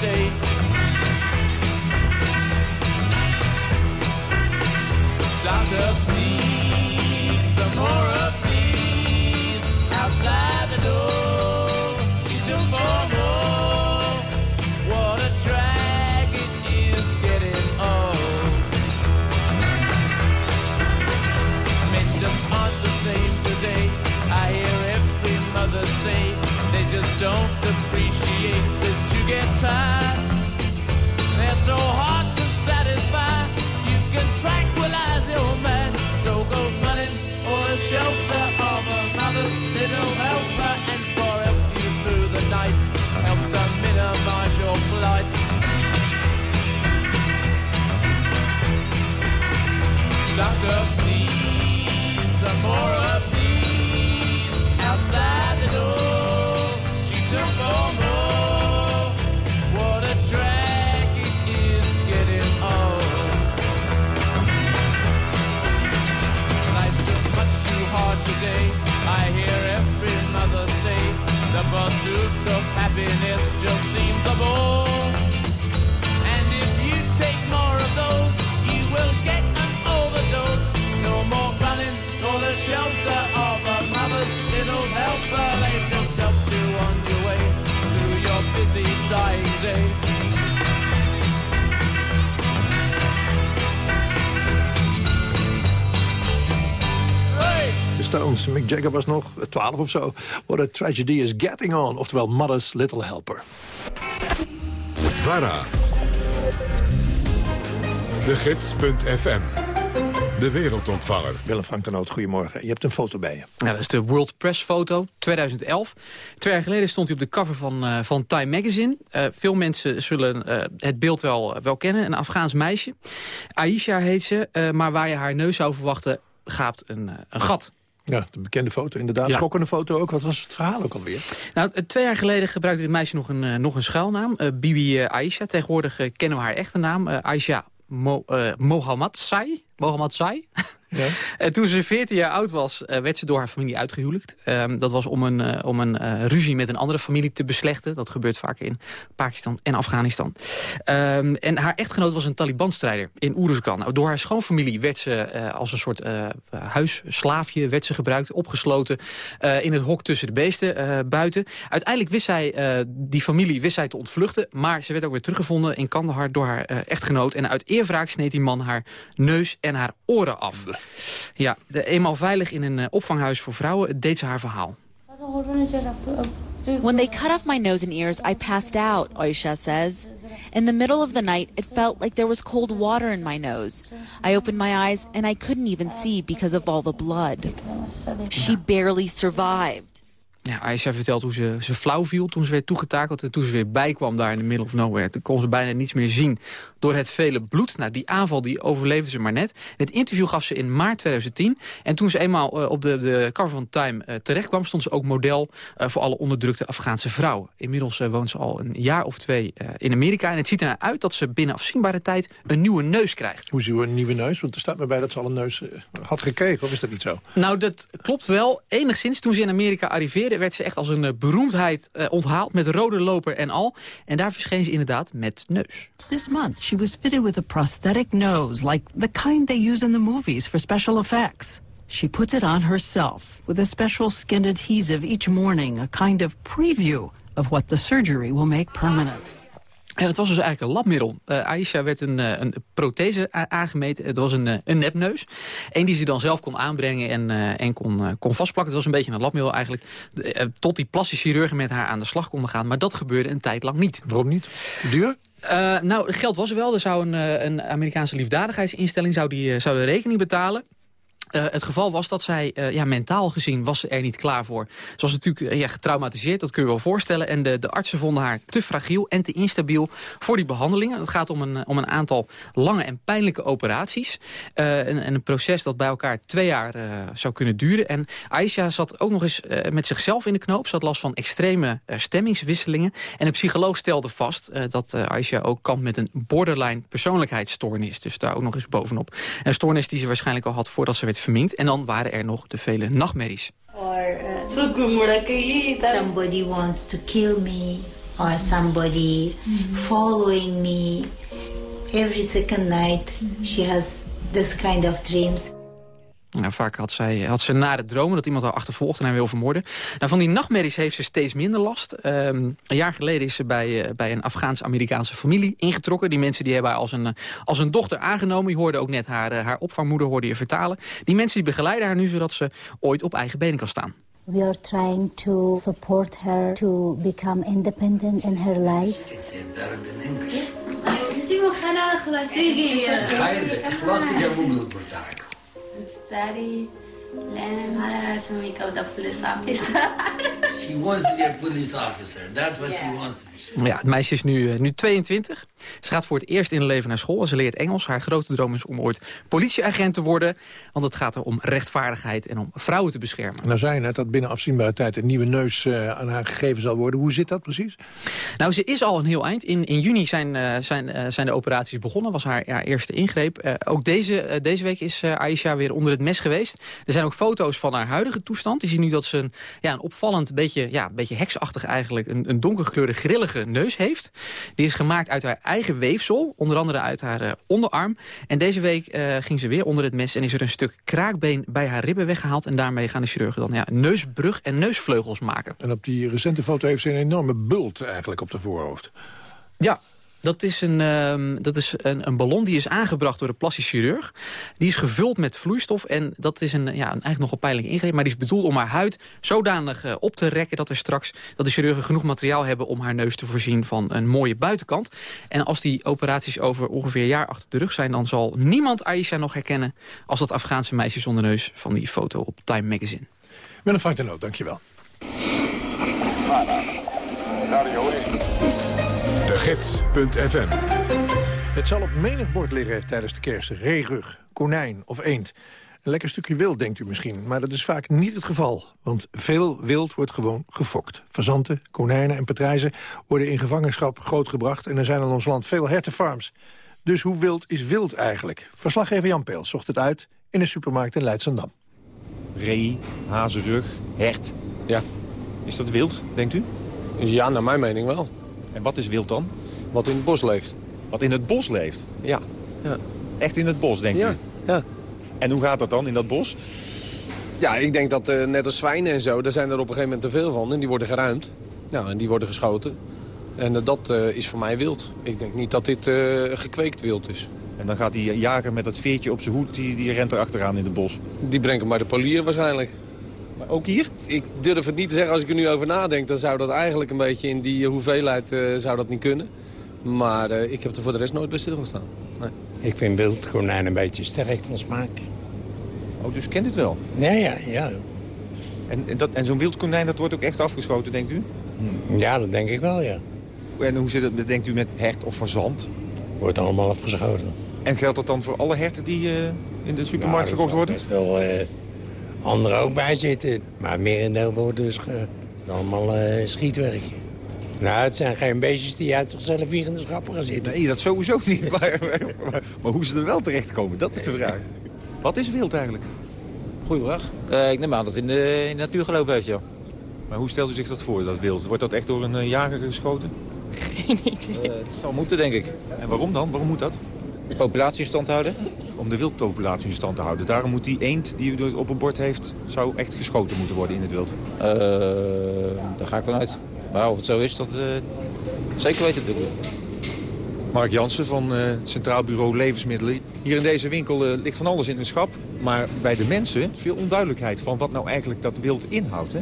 state. Doctor, please, some more of these outside the door. She took four more. What a drag it is getting old. Men just aren't the same today. I hear every mother say they just don't appreciate that you get tired. Doctor, please, some more of these outside the door. She took more. What a drag it is getting. Life's just much too hard today. I hear every mother say the pursuit of happiness De Stones, Mick Jagger was nog 12 of zo. What a tragedy is getting on. Oftewel Mother's Little Helper. VARA. De Gids.fm. De wereldontvanger. Willem Frank de Noot, goedemorgen. Je hebt een foto bij je. Ja, dat is de World Press foto, 2011. Twee jaar geleden stond hij op de cover van, eh, van Time Magazine. Eh, veel mensen zullen eh, het beeld wel, wel kennen. Een Afghaans meisje. Aisha heet ze, eh, maar waar je haar neus zou verwachten... gaapt een, een gat. Ja, de bekende foto inderdaad. Ja. Schokkende foto ook. Wat was het verhaal ook alweer? Nou, twee jaar geleden gebruikte dit meisje nog een, eh, nog een schuilnaam. eh, Bibi eh, Aisha. Tegenwoordig kennen we haar echte naam. Aisha Mo, Mohammad Sai. Mohammad Sai. <laughs> Ja. En toen ze 14 jaar oud was, eh, werd ze door haar familie uitgehuwelijkt. Ehm, dat was om een, eh, om een eh, ruzie met een andere familie te beslechten. Dat gebeurt vaker in Pakistan en Afghanistan. Ehm, en haar echtgenoot was een Taliban-strijder in Oeruzgan. Nou, door haar schoonfamilie werd ze eh, als een soort eh huisslaafje werd ze gebruikt. Opgesloten eh, in het hok tussen de beesten eh, buiten. Uiteindelijk wist zij, eh, die familie wist zij te ontvluchten. Maar ze werd ook weer teruggevonden in Kandahar door haar eh, echtgenoot. En uit eerwraak sneed die man haar neus en haar oren af. Ja, eenmaal veilig in een eh, opvanghuis voor vrouwen deed ze haar verhaal. When they cut off my nose and ears, I passed out, Oisha says. In the middle of the night, it felt like there was cold water in my nose. I opened my eyes and I couldn't even see because of all the blood. She barely survived. Ja, Aisha vertelt hoe ze, ze flauw viel toen ze werd toegetakeld. En toen ze weer bijkwam daar in de middle of nowhere. Toen kon ze bijna niets meer zien door het vele bloed. Nou, die aanval die overleefde ze maar net. Het interview gaf ze in maart 2010. En toen ze eenmaal eh, op de, de cover van Time eh, terecht kwam... stond ze ook model eh, voor alle onderdrukte Afghaanse vrouwen. Inmiddels woont ze al een jaar of twee in Amerika. En het ziet ernaar uit dat ze binnen afzienbare tijd een nieuwe neus krijgt. Hoezo een nieuwe neus? Want er staat me bij dat ze al een neus had gekregen. Of is dat niet zo? Nou, dat klopt wel. Enigszins toen ze in Amerika arriveerde... werd ze echt als een eh, beroemdheid eh, onthaald met rode loper en al. En daar verscheen ze inderdaad met neus. This month, she was fitted with a prosthetic nose, like the kind they use in the movies for special effects. She puts it on herself with a special skin adhesive each morning, a kind of preview of what the surgery will make permanent. En het was dus eigenlijk een labmiddel. Eh Aisha werd een, eh, een prothese aangemeten. Het was een, eh, een nepneus. Eén die ze dan zelf kon aanbrengen en, en kon, kon vastplakken. Het was een beetje een labmiddel eigenlijk. Tot die plastische chirurgen met haar aan de slag konden gaan. Maar dat gebeurde een tijd lang niet. Waarom niet? Duur? Nou, geld was er wel. Er zou een, een Amerikaanse liefdadigheidsinstelling zou die, zou de rekening betalen. Eh, het geval was dat zij, eh, ja, mentaal gezien, was ze er niet klaar voor. Ze was natuurlijk eh, ja, getraumatiseerd, dat kun je wel voorstellen. En de, de artsen vonden haar te fragiel en te instabiel voor die behandelingen. Het gaat om een, om een aantal lange en pijnlijke operaties. En, en een proces dat bij elkaar twee jaar zou kunnen duren. En Aisha zat ook nog eens met zichzelf in de knoop. Ze had last van extreme stemmingswisselingen. En een psycholoog stelde vast dat Aisha ook kampt met een borderline persoonlijkheidsstoornis. Dus daar ook nog eens bovenop. Een stoornis die ze waarschijnlijk al had voordat ze werd verminkt. En dan waren er nog de vele nachtmerries. somebody wants to kill me or somebody following me every second night she has this kind of dreams Nou, vaak had, zij, had ze nare dromen dat iemand haar achtervolgt en haar wil vermoorden. Nou, van die nachtmerries heeft ze steeds minder last. Ehm, een jaar geleden is ze bij, eh, bij een Afghaans-Amerikaanse familie ingetrokken. Die mensen die hebben haar als een, eh, als een dochter aangenomen. Je hoorde ook net haar, eh, haar opvangmoeder hoorde je vertalen. Die mensen die begeleiden haar nu zodat ze ooit op eigen benen kan staan. we are trying to support her to become independent in her life Daddy, and I has to make up the police officer. She wants to be a police officer. That's what she wants to be. Ja, het meisje is nu, eh, nu 22. Ze gaat voor het eerst in haar leven naar school en ze leert Engels. Haar grote droom is om ooit politieagent te worden. Want het gaat er om rechtvaardigheid en om vrouwen te beschermen. Nou zei je net dat binnen afzienbare tijd een nieuwe neus uh, aan haar gegeven zal worden. Hoe zit dat precies? Nou, ze is al een heel eind. In, in juni zijn, uh, zijn, uh, zijn de operaties begonnen. was haar eerste ingreep. ook deze, deze week is Aisha weer onder het mes geweest. Er zijn ook foto's van haar huidige toestand. Je ziet nu dat ze een, ja, een opvallend, beetje, ja, beetje heksachtig eigenlijk... een, een donkergekleurde grillige neus heeft. Die is gemaakt uit haar eigen weefsel. Onder andere uit haar onderarm. En deze week ging ze weer onder het mes... en is er een stuk kraakbeen bij haar ribben weggehaald. En daarmee gaan de chirurgen dan ja, neusbrug en neusvleugels maken. En op die recente foto heeft ze een enorme bult eigenlijk op de voorhoofd. Ja, dat is, een, uh, dat is een, een, ballon die is aangebracht door de plastisch chirurg. Die is gevuld met vloeistof en dat is een, ja, een eigenlijk nogal pijnlijk ingreep. Maar die is bedoeld om haar huid zodanig uh, op te rekken... dat er straks dat de chirurgen genoeg materiaal hebben om haar neus te voorzien van een mooie buitenkant. En als die operaties over ongeveer een jaar achter de rug zijn... dan zal niemand Aisha nog herkennen als dat Afghaanse meisje zonder neus... van die foto op Time Magazine. Willem Frank de Noot, dankjewel. De Gids.fm Het zal op menig bord liggen tijdens de kerst. Reerug, konijn of eend. Een lekker stukje wild, denkt u misschien. Maar dat is vaak niet het geval. Want veel wild wordt gewoon gefokt. Fazanten, konijnen en patrijzen worden in gevangenschap grootgebracht... en er zijn in ons land veel hertenfarms. Dus hoe wild is wild eigenlijk? Verslaggever Jan Peel zocht het uit in een supermarkt in Leidschendam. Ree, hazenrug, hert. Ja. Is dat wild, denkt u? Ja, naar mijn mening wel. En wat is wild dan? Wat in het bos leeft. Wat in het bos leeft? Ja. ja. Echt in het bos, denkt ja. u? Ja. En hoe gaat dat dan in dat bos? Ja, ik denk dat uh, net als zwijnen en zo, daar zijn er op een gegeven moment te veel van. En die worden geruimd. Ja, en die worden geschoten. En uh, dat uh, is voor mij wild. Ik denk niet dat dit gekweekt wild is. En dan gaat die jager met dat veertje op zijn hoed, die, die rent er achteraan in het bos. Die brengt hem bij de polier waarschijnlijk. Maar ook hier? Ik durf het niet te zeggen als ik er nu over nadenk. Dan zou dat eigenlijk een beetje in die hoeveelheid uh, zou dat niet kunnen. Maar uh, ik heb er voor de rest nooit bij stilgestaan. Nee. Ik vind wildkonijn een beetje sterk van smaak. Oh, dus kent u het wel? Ja, ja, ja. En, en, dat, en zo'n wildkonijn, dat wordt ook echt afgeschoten, denkt u? Ja, dat denk ik wel, ja. En hoe zit het, denkt u, met hert of fazant? Wordt allemaal afgeschoten. En geldt dat dan voor alle herten die uh, in de supermarkt nou, verkocht worden? wel uh, anderen ook bij zitten. Maar merendeel wordt dus uh, allemaal schietwerkje. Nou, het zijn geen beestjes die uit zichzelf hier in de schappen gaan zitten. Nee, dat sowieso niet. <laughs> maar, maar, maar, hoe ze er wel terechtkomen, dat is de vraag. Wat is wild eigenlijk? Goedemiddag. ik neem aan dat het in de, in de natuur gelopen heeft, ja. Maar hoe stelt u zich dat voor, dat wild? Wordt dat echt door een jager geschoten? Geen idee. het zal moeten, denk ik. En waarom dan? Waarom moet dat? De populatie in stand houden. Om de wildpopulatie in stand te houden. Daarom moet die eend die u op een bord heeft... zou echt geschoten moeten worden in het wild. Uh, daar ga ik vanuit. Maar of het zo is, dat uh, zeker weten natuurlijk. Mark Jansen van uh, het Centraal Bureau Levensmiddelen. Hier in deze winkel uh, ligt van alles in een schap. Maar bij de mensen veel onduidelijkheid van wat nou eigenlijk dat wild inhoudt. Hè?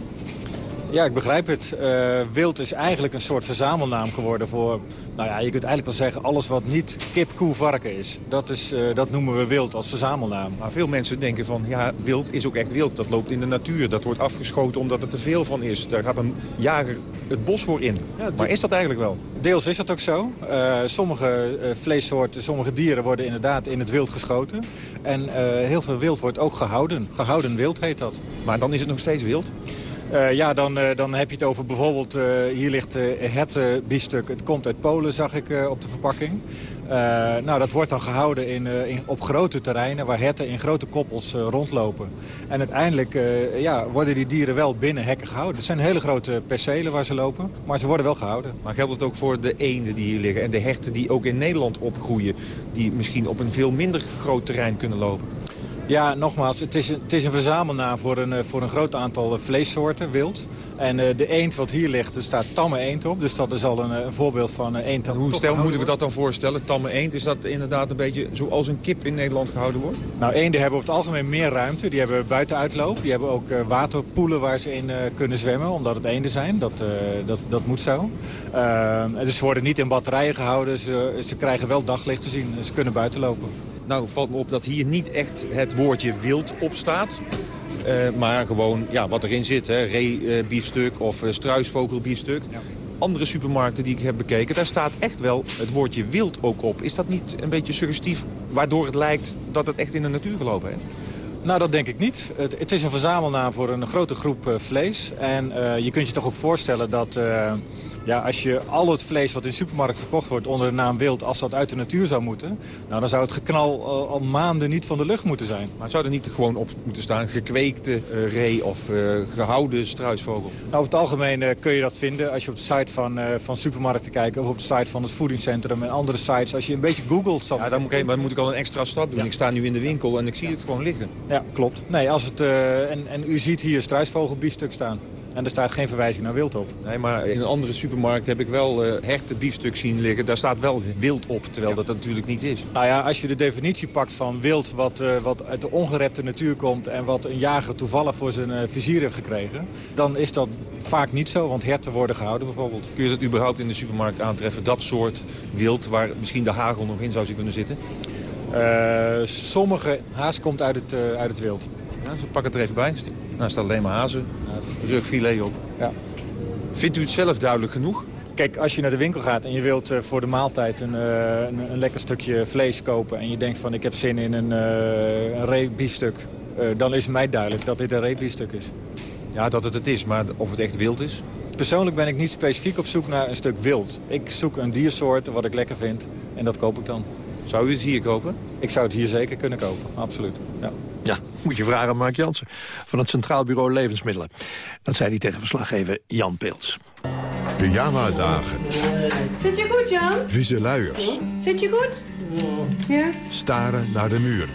Ja, ik begrijp het. Uh, wild is eigenlijk een soort verzamelnaam geworden voor... Nou ja, je kunt eigenlijk wel zeggen alles wat niet kip, koe, varken is. Dat, is, uh, dat noemen we wild als verzamelnaam. Maar veel mensen denken van, ja, wild is ook echt wild. Dat loopt in de natuur. Dat wordt afgeschoten omdat er te veel van is. Daar gaat een jager het bos voor in. Ja, maar is dat eigenlijk wel? Deels is dat ook zo. Uh, sommige vleessoorten, sommige dieren worden inderdaad in het wild geschoten. En heel veel wild wordt ook gehouden. Gehouden wild heet dat. Maar dan is het nog steeds wild? Uh, ja, dan, uh, dan heb je het over bijvoorbeeld, uh, hier ligt het biefstuk. Het komt uit Polen, zag ik op de verpakking. nou, dat wordt dan gehouden in, in, op grote terreinen waar herten in grote koppels rondlopen. En uiteindelijk ja, worden die dieren wel binnen hekken gehouden. Het zijn hele grote percelen waar ze lopen, maar ze worden wel gehouden. Maar geldt het ook voor de eenden die hier liggen en de herten die ook in Nederland opgroeien... die misschien op een veel minder groot terrein kunnen lopen? Ja, nogmaals, het is een, het is een verzamelnaam voor een, voor een groot aantal vleessoorten, wild. En uh, de eend wat hier ligt, er staat tamme eend op. Dus dat is al een, een voorbeeld van een eend. Hoe stel, moeten we dat dan voorstellen? Tamme eend, is dat inderdaad een beetje zoals een kip in Nederland gehouden wordt? Nou, eenden hebben over het algemeen meer ruimte. Die hebben buitenuitloop. Die hebben ook uh, waterpoelen waar ze in kunnen zwemmen, omdat het eenden zijn. Dat, dat, dat moet zo. dus ze worden niet in batterijen gehouden. Ze, ze krijgen wel daglicht te zien. Ze kunnen buiten lopen. Nou valt me op dat hier niet echt het woordje wild op staat. Uh, maar gewoon ja, wat erin zit, hè, ree-biefstuk of uh, struisvogelbiefstuk. Ja. andere supermarkten die ik heb bekeken... daar staat echt wel het woordje wild ook op. Is dat niet een beetje suggestief, waardoor het lijkt dat het echt in de natuur gelopen heeft? Nou, dat denk ik niet. Het, het is een verzamelnaam voor een grote groep uh, vlees. En je kunt je toch ook voorstellen dat... Ja, als je al het vlees wat in de supermarkt verkocht wordt onder de naam wild... als dat uit de natuur zou moeten... Nou, dan zou het geknal al, al maanden niet van de lucht moeten zijn. Maar zou er niet gewoon op moeten staan... gekweekte uh, ree of uh, gehouden struisvogel? Nou, over het algemeen uh, kun je dat vinden als je op de site van, van supermarkten kijkt... of op de site van het voedingscentrum en andere sites. Als je een beetje googelt... Ja, dan moet, ik, dan moet ik al een extra stap doen. Ja. Ik sta nu in de winkel en ik zie ja. het gewoon liggen. Ja, klopt. Nee, als het, en, en u ziet hier struisvogelbiefstuk staan. En er staat geen verwijzing naar wild op. Nee, maar in een andere supermarkt heb ik wel uh, hechte biefstuk zien liggen. Daar staat wel wild op, terwijl ja. dat natuurlijk niet is. Nou ja, als je de definitie pakt van wild wat, uh, wat uit de ongerepte natuur komt... en wat een jager toevallig voor zijn uh, vizier heeft gekregen... dan is dat vaak niet zo, want herten worden gehouden bijvoorbeeld. Kun je dat überhaupt in de supermarkt aantreffen? Dat soort wild waar misschien de hagel nog in zou kunnen zitten? sommige haas komt uit het, uit het wild. Ja, ze pakken het er even bij. Nou staat alleen maar hazen, rugfilet op. Ja. Vindt u het zelf duidelijk genoeg? Kijk, als je naar de winkel gaat en je wilt uh, voor de maaltijd een, uh, een, een, lekker stukje vlees kopen... en je denkt van ik heb zin in een, uh, een dan is mij duidelijk dat dit een reebiefstuk is. Ja, dat het het is, maar of het echt wild is? Persoonlijk ben ik niet specifiek op zoek naar een stuk wild. Ik zoek een diersoort wat ik lekker vind en dat koop ik dan. Zou u het hier kopen? Ik zou het hier zeker kunnen kopen, absoluut. Ja. Ja, moet je vragen aan Mark Jansen van het Centraal Bureau Levensmiddelen. Dat zei hij tegen verslaggever Jan Pils. Pyjama-dagen. Zit je goed, Jan? Vieze luiers. Zit je goed? Ja. Staren naar de muur.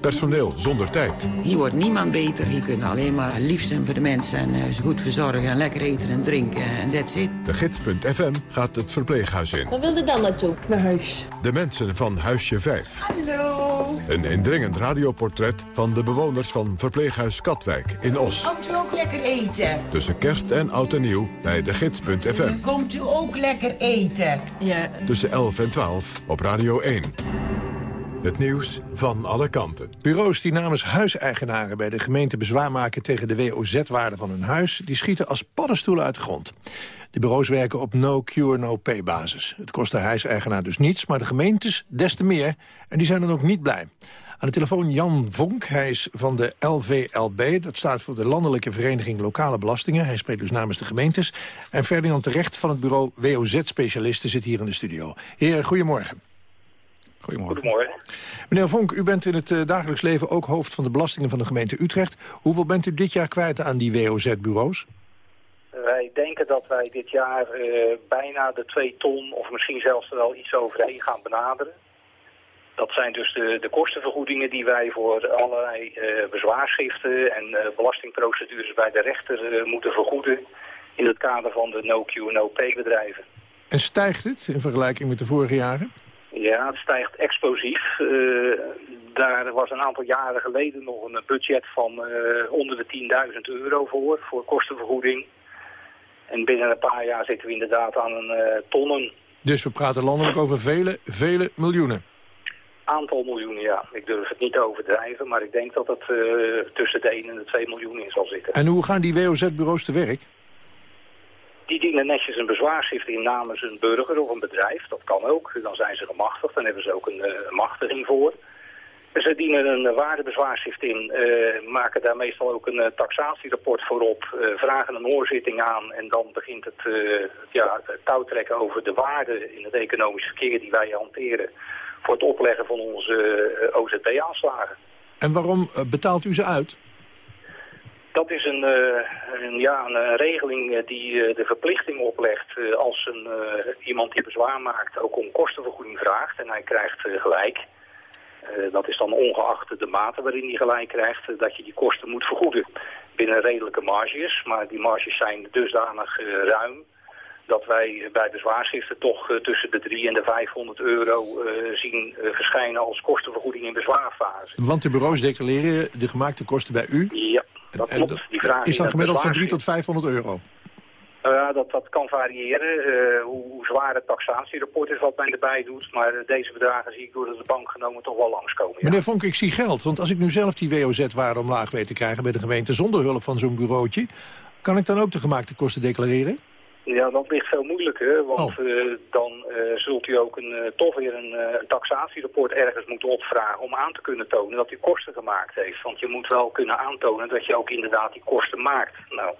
Personeel zonder tijd. Hier wordt niemand beter. Hier kunnen alleen maar lief zijn voor de mensen... en uh, ze goed verzorgen en lekker eten en drinken en that's it. De gids.fm gaat het verpleeghuis in. Waar wilde dan naartoe? Naar huis. De mensen van Huisje 5. Hallo. Een indringend radioportret van de bewoners van verpleeghuis Katwijk in Os. Komt u ook lekker eten? Tussen kerst en oud en nieuw bij de gids.fm. Komt u ook lekker eten? Ja. Tussen 11 en 12 op Radio 1. Het nieuws van alle kanten. Bureaus die namens huiseigenaren bij de gemeente bezwaar maken tegen de WOZ-waarde van hun huis... die schieten als paddenstoelen uit de grond. De bureaus werken op no-cure, no-pay basis. Het kost de huiseigenaar dus niets, maar de gemeentes des te meer. En die zijn dan ook niet blij. Aan de telefoon Jan Vonk, hij is van de LVLB. Dat staat voor de Landelijke Vereniging Lokale Belastingen. Hij spreekt dus namens de gemeentes. En Ferdinand Terecht van het bureau WOZ-specialisten zit hier in de studio. Heren, goedemorgen. Goedemorgen. Goedemorgen. Meneer Vonk, u bent in het uh, dagelijks leven ook hoofd van de belastingen van de gemeente Utrecht. Hoeveel bent u dit jaar kwijt aan die WOZ-bureaus? Wij denken dat wij dit jaar uh, bijna de 2 ton of misschien zelfs er wel iets overheen gaan benaderen. Dat zijn dus de, de kostenvergoedingen die wij voor allerlei uh, bezwaarschriften en belastingprocedures bij de rechter moeten vergoeden in het kader van de no-Q, no-pay bedrijven. En stijgt het in vergelijking met de vorige jaren? Ja, het stijgt explosief. Daar was een aantal jaren geleden nog een budget van onder de 10.000 euro voor, voor kostenvergoeding. En binnen een paar jaar zitten we inderdaad aan een uh, tonnen. Dus we praten landelijk over vele, vele miljoenen? Aantal miljoenen, ja. Ik durf het niet te overdrijven, maar ik denk dat het tussen de 1 en de 2 miljoen in zal zitten. En hoe gaan die WOZ-bureaus te werk? Die dienen netjes een bezwaarschrift in namens een burger of een bedrijf. Dat kan ook. Dan zijn ze gemachtigd. Dan hebben ze ook een uh, machtiging voor. Ze dienen een waardebezwaarschrift in, uh, maken daar meestal ook een uh, taxatierapport voor op, vragen een hoorzitting aan en dan begint het, ja, het touwtrekken over de waarde in het economisch verkeer die wij hanteren voor het opleggen van onze OZB-aanslagen. En waarom betaalt u ze uit? Dat is een, een, ja, een regeling die de verplichting oplegt als een, iemand die bezwaar maakt ook om kostenvergoeding vraagt en hij krijgt gelijk. Dat is dan ongeacht de mate waarin hij gelijk krijgt dat je die kosten moet vergoeden. Binnen redelijke marges, maar die marges zijn dusdanig ruim dat wij bij bezwaarschriften toch tussen de 3 en de 500 euro zien verschijnen als kostenvergoeding in bezwaarfase. Want de bureaus declareren de gemaakte kosten bij u? Ja. Dat en, klopt. Die vraag is dan gemiddeld van 3 tot 500 euro? Ja, dat, dat kan variëren. Uh, hoe, zwaar het taxatierapport is wat men erbij doet. Maar uh, deze bedragen zie ik door de bank genomen toch wel langskomen. Meneer Vonk, ik zie geld. Want als ik nu zelf die WOZ-waarde omlaag weet te krijgen bij de gemeente... zonder hulp van zo'n bureautje... kan ik dan ook de gemaakte kosten declareren? Ja, dat ligt veel moeilijker, want Oh. eh, dan eh, zult u ook een, eh, toch weer een, een taxatierapport ergens moeten opvragen om aan te kunnen tonen dat u kosten gemaakt heeft. Want je moet wel kunnen aantonen dat je ook inderdaad die kosten maakt. Nou,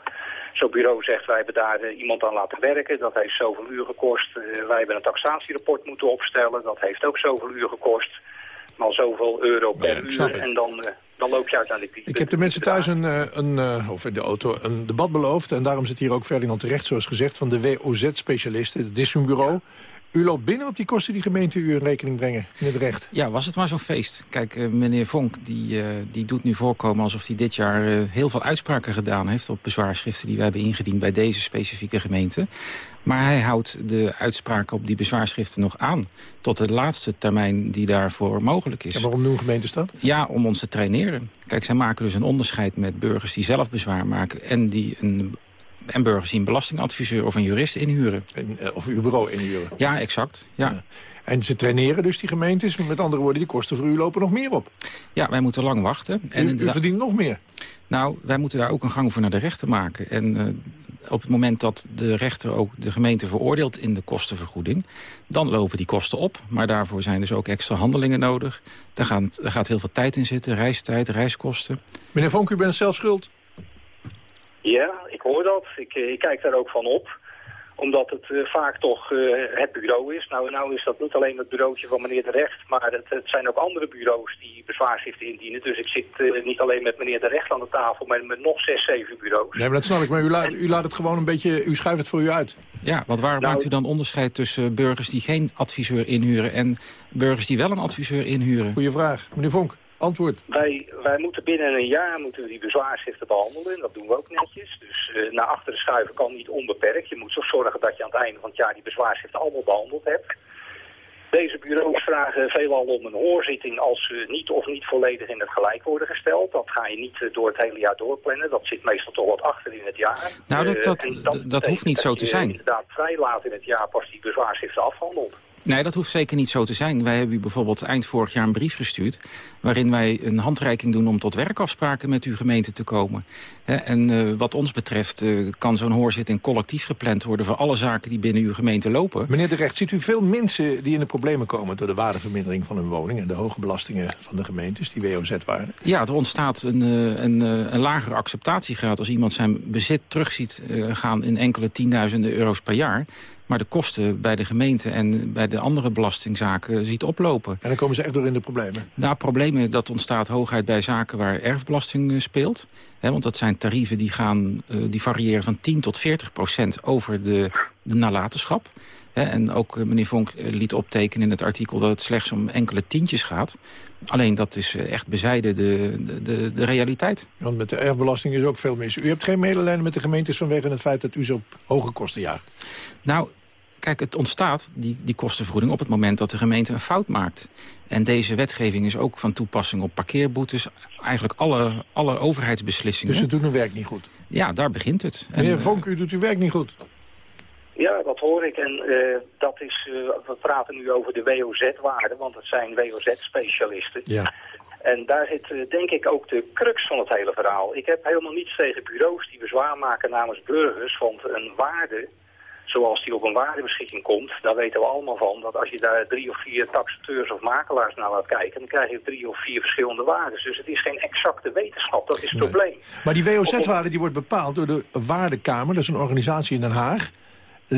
zo'n bureau zegt wij hebben daar iemand aan laten werken, dat heeft zoveel uur gekost. Wij hebben een taxatierapport moeten opstellen, dat heeft ook zoveel uur gekost. Maar zoveel euro per uur en dan, dan loop je uiteindelijk die... Ik heb de mensen thuis een, eh, een, eh, of in de auto een debat beloofd. En daarom zit hier ook Ferdinand terecht, zoals gezegd... van de WOZ-specialisten, het is hun bureau. U loopt binnen op die kosten die gemeente u in rekening brengen, in het recht. Ja, was het maar zo'n feest. Kijk, eh, meneer Vonk die, eh, die doet nu voorkomen alsof hij dit jaar eh, heel veel uitspraken gedaan heeft... op bezwaarschriften die wij hebben ingediend bij deze specifieke gemeente. Maar hij houdt de uitspraken op die bezwaarschriften nog aan... tot de laatste termijn die daarvoor mogelijk is. En waarom doen gemeentes dat? Ja, om ons te traineren. Kijk, zij maken dus een onderscheid met burgers die zelf bezwaar maken... en, die een, en burgers die een belastingadviseur of een jurist inhuren. En, eh, of uw bureau inhuren. Ja, exact. Ja. En ze traineren dus die gemeentes. Met andere woorden, die kosten voor u lopen nog meer op. Ja, wij moeten lang wachten. En u verdient nog meer. Nou, wij moeten daar ook een gang voor naar de rechter maken. En eh, op het moment dat de rechter ook de gemeente veroordeelt in de kostenvergoeding... dan lopen die kosten op. Maar daarvoor zijn dus ook extra handelingen nodig. Daar, gaan, daar gaat heel veel tijd in zitten. Reistijd, reiskosten. Meneer Vonk, u bent zelf schuld. Ja, ik hoor dat. Ik, eh, ik kijk daar ook van op omdat het eh, vaak toch eh, het bureau is. Nou, nou is dat niet alleen het bureautje van meneer de Recht, maar het, het zijn ook andere bureaus die bezwaarschriften indienen. Dus ik zit niet alleen met meneer de Recht aan de tafel, maar met nog zes, zeven bureaus. Nee, maar dat snap ik. Maar u laat, u laat het gewoon een beetje... U schuift het voor u uit. Ja, want waar Nou- maakt u dan onderscheid tussen burgers die geen adviseur inhuren... en burgers die wel een adviseur inhuren? Goeie vraag. Meneer Vonk, antwoord. Wij, wij moeten binnen een jaar moeten we die bezwaarschriften behandelen. En dat doen we ook netjes. Dus eh, naar achteren schuiven kan niet onbeperkt. Je moet zo zorgen dat je aan het einde van het jaar die bezwaarschriften allemaal behandeld hebt. Deze bureaus vragen veelal om een hoorzitting als ze niet of niet volledig in het gelijk worden gesteld. Dat ga je niet eh, door het hele jaar doorplannen. Dat zit meestal toch wat achter in het jaar. Nou, dat- Eh, dat- dat- dat hoeft niet zo dat te je zijn. inderdaad vrij laat in het jaar pas die bezwaarschriften afhandelt. Nee, dat hoeft zeker niet zo te zijn. Wij hebben u bijvoorbeeld eind vorig jaar een brief gestuurd... waarin wij een handreiking doen om tot werkafspraken met uw gemeente te komen. En eh, wat ons betreft eh, kan zo'n hoorzitting collectief gepland worden... voor alle zaken die binnen uw gemeente lopen. Meneer de Recht, ziet u veel mensen die in de problemen komen... door de waardevermindering van hun woning... en de hoge belastingen van de gemeentes, die WOZ-waarden? Ja, er ontstaat een, eh, een, een lagere acceptatiegraad... als iemand zijn bezit terug ziet eh, gaan in enkele tienduizenden euro's per jaar... maar de kosten bij de gemeente en bij de andere belastingzaken ziet oplopen. En dan komen ze echt door in de problemen. Nou, problemen dat ontstaat hooguit bij zaken waar erfbelasting eh, speelt. Hè, want dat zijn tarieven die, gaan, eh, die variëren van 10 tot 40 procent over de, de nalatenschap. En ook eh, meneer Vonk liet optekenen in het artikel dat het slechts om enkele tientjes gaat. Alleen dat is echt bezijden de, de, de, realiteit. Want met de erfbelasting is ook veel mis. U hebt geen medelijden met de gemeentes vanwege het feit dat u zo op hoge kosten jaagt. Nou, kijk, het ontstaat, die, die kostenvergoeding, op het moment dat de gemeente een fout maakt. En deze wetgeving is ook van toepassing op parkeerboetes. Eigenlijk alle, alle overheidsbeslissingen. Dus ze doen hun werk niet goed. Ja, daar begint het. En, Meneer eh, Vonk, u doet uw werk niet goed. Ja, dat hoor ik. En eh, dat is, eh, we praten nu over de WOZ-waarden, want het zijn WOZ-specialisten. Ja. En daar zit eh, denk ik ook de crux van het hele verhaal. Ik heb helemaal niets tegen bureaus die bezwaar maken namens burgers, want een waarde, zoals die op een waardebeschikking komt, daar weten we allemaal van, dat als je daar drie of vier taxateurs of makelaars naar laat kijken, dan krijg je drie of vier verschillende waarden. Dus het is geen exacte wetenschap, dat is het probleem. Maar die WOZ-waarde die wordt bepaald door de Waardekamer. Dat is een organisatie in Den Haag.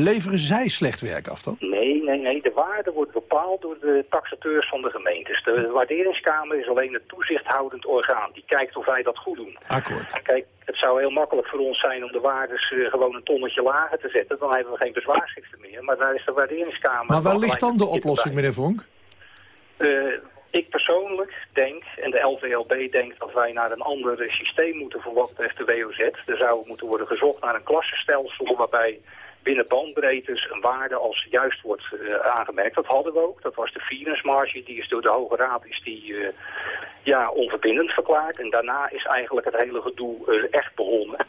Leveren zij slecht werk af dan? Nee, nee, nee. De waarde wordt bepaald door de taxateurs van de gemeentes. De waarderingskamer is alleen het toezichthoudend orgaan. Die kijkt of wij dat goed doen. Akkoord. Kijk, het zou heel makkelijk voor ons zijn om de waardes eh, gewoon een tonnetje lager te zetten. Dan hebben we geen bezwaarschriften meer. Maar daar is de waarderingskamer... Maar waar ligt dan de oplossing, meneer Vonk? Eh, ik persoonlijk denk, en de LVLB denkt dat wij naar een ander systeem moeten voor wat betreft de WOZ. Er zou moeten worden gezocht naar een klassenstelsel waarbij binnen bandbreedtes een waarde als juist wordt eh, aangemerkt. Dat hadden we ook. Dat was de finansmarge. Die is door de Hoge Raad is die, eh, ja, onverbindend verklaard. En daarna is eigenlijk het hele gedoe eh, echt begonnen.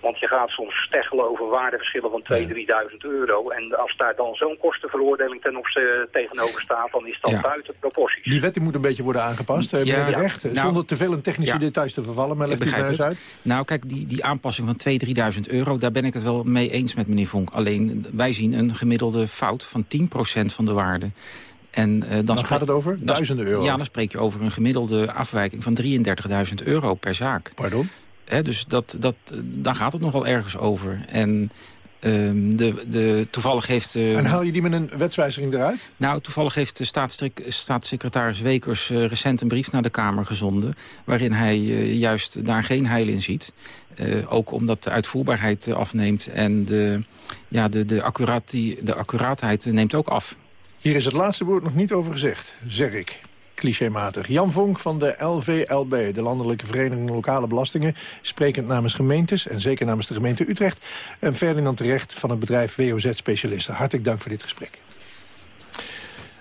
Want je gaat soms steggelen over waardeverschillen van 2.000, 3.000 euro. En als daar dan zo'n kostenveroordeling ten opzichte tegenover staat, dan is dat Ja. buiten proporties. Die wet die moet een beetje worden aangepast, eh, meneer Ja. De Recht. Nou, Zonder te veel in technische ja. details te vervallen, maar Ik leg eens het. uit. Nou, kijk, die, die aanpassing van 2.000, 3.000 euro... daar ben ik het wel mee eens met meneer Vonk. Alleen, wij zien een gemiddelde fout van 10% van de waarde. En, eh, dan Dan gaat het over duizenden euro. Ja, dan spreek je over een gemiddelde afwijking van 33.000 euro per zaak. Pardon? Hè, dus dat, dat, daar gaat het nogal ergens over. En ehm, de, de, toevallig heeft... eh, En haal je die met een wetswijziging eruit? nou, toevallig heeft de staatssec- staatssecretaris Wekers eh, recent een brief naar de Kamer gezonden... waarin hij eh, juist daar geen heil in ziet. Ook omdat de uitvoerbaarheid afneemt en de, ja, de, de, accuratie, de accuraatheid neemt ook af. Hier is het laatste woord nog niet over gezegd, zeg ik. Clichématig. Jan Vonk van de LVLB, de Landelijke Vereniging Lokale Belastingen... sprekend namens gemeentes en zeker namens de gemeente Utrecht... en Ferdinand Terecht van het bedrijf WOZ Specialisten. Hartelijk dank voor dit gesprek.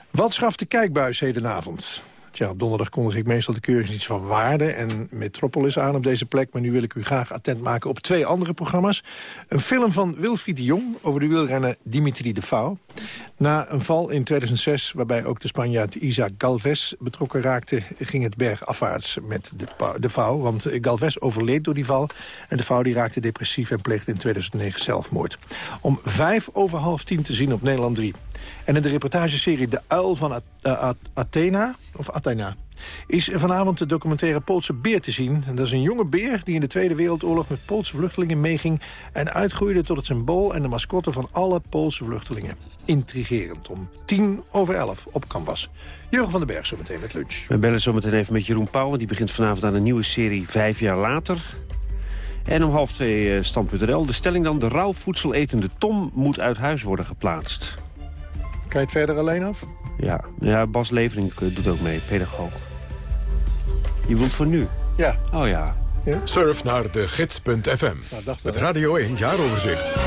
Wat schaft de kijkbuis hedenavond? Tja, op donderdag kondig ik meestal de keuringsdienst van Waarde en Metropolis aan op deze plek. Maar nu wil ik u graag attent maken op twee andere programma's. Een film van Wilfried de Jong over de wielrenner Dimitri de Vau. Na een val in 2006, waarbij ook de Spanjaard Isaac Galvez betrokken raakte... ging het bergafwaarts met de, de. Want Galvez overleed door die val. En de Vau die raakte depressief en pleegde in 2009 zelfmoord. Om vijf over half tien te zien op Nederland 3. En in de reportageserie De Uil van eh, At- Athena, of Athena... is vanavond de documentaire Poolse Beer te zien. En dat is een jonge beer die in de Tweede Wereldoorlog... met Poolse vluchtelingen meeging en uitgroeide tot het symbool... en de mascotte van alle Poolse vluchtelingen. Intrigerend, om tien over elf op Canvas. Jurgen van den Berg zo meteen met lunch. We bellen zo meteen even met Jeroen Pauw. Die begint vanavond aan een nieuwe serie Vijf jaar later. En om half twee stand.nl. De stelling dan, de rauw voedseletende Tom moet uit huis worden geplaatst. Kan je het verder alleen af? Ja, ja Bas Levering eh, doet ook mee, pedagoog. Je wilt voor nu? Ja. Oh ja. Surf naar de gids.fm. Het Radio 1 jaaroverzicht.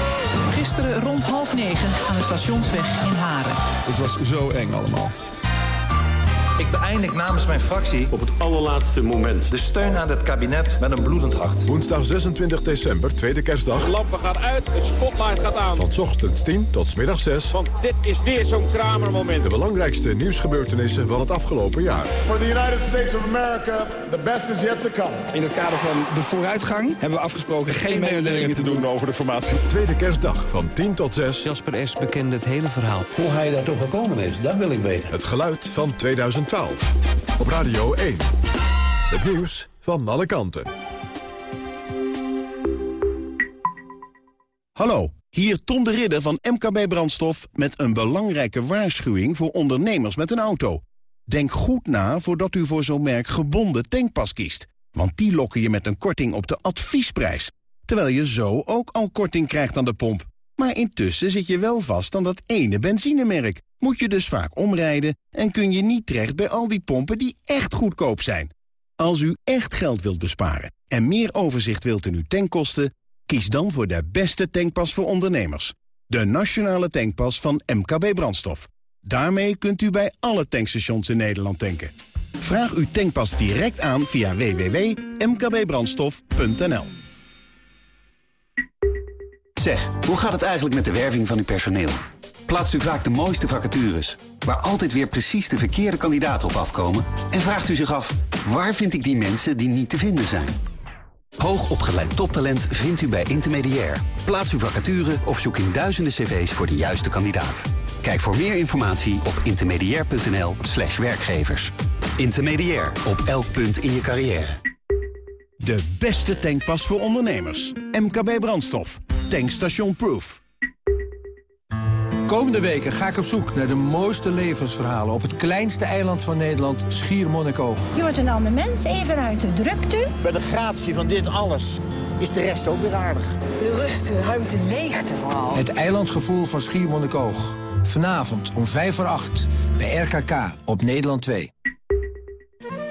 Gisteren rond half negen aan de stationsweg in Haren. Het was zo eng allemaal. Ik beëindig namens mijn fractie op het allerlaatste moment de steun aan het kabinet met een bloedend hart. Woensdag 26 december, tweede kerstdag. De lampen gaan uit, het spotlight gaat aan. Van 's ochtends 10 tot 's middags 6. Want dit is weer zo'n kramermoment. De belangrijkste nieuwsgebeurtenissen van het afgelopen jaar. For the United States of America, the best is yet to come. In het kader van de vooruitgang hebben we afgesproken geen mededelingen te doen over de formatie. Tweede kerstdag van 10 tot 6. Jasper S. bekende het hele verhaal. Hoe hij daar toch gekomen is, dat wil ik weten. Het geluid van 2012. Op Radio 1. Het nieuws van alle kanten. Hallo, hier Tom de Ridder van MKB Brandstof met een belangrijke waarschuwing voor ondernemers met een auto. Denk goed na voordat u voor zo'n merk gebonden tankpas kiest. Want die lokken je met een korting op de adviesprijs. Terwijl je zo ook al korting krijgt aan de pomp. Maar intussen zit je wel vast aan dat ene benzinemerk. Moet je dus vaak omrijden en kun je niet terecht bij al die pompen die echt goedkoop zijn. Als u echt geld wilt besparen en meer overzicht wilt in uw tankkosten... kies dan voor de beste tankpas voor ondernemers. De Nationale Tankpas van MKB Brandstof. Daarmee kunt u bij alle tankstations in Nederland tanken. Vraag uw tankpas direct aan via www.mkbbrandstof.nl Zeg, hoe gaat het eigenlijk met de werving van uw personeel? Plaatst u vaak de mooiste vacatures, waar altijd weer precies de verkeerde kandidaten op afkomen? En vraagt u zich af, waar vind ik die mensen die niet te vinden zijn? Hoogopgeleid toptalent vindt u bij Intermediair. Plaats uw vacature of zoek in duizenden cv's voor de juiste kandidaat. Kijk voor meer informatie op intermediair.nl slash werkgevers. Intermediair, op elk punt in je carrière. De beste tankpas voor ondernemers. MKB Brandstof. Tankstation Proof. Komende weken ga ik op zoek naar de mooiste levensverhalen... op het kleinste eiland van Nederland, Schiermonnikoog. Je wordt een ander mens, even uit de drukte. Bij de gratie van dit alles is de rest ook weer aardig. De rust, de ruimte, leegte vooral. Het eilandgevoel van Schiermonnikoog. Vanavond om 5 voor 8 bij RKK op Nederland 2.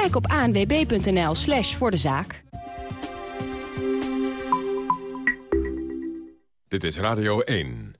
Kijk op anwb.nl slash voor de zaak. Dit is Radio 1.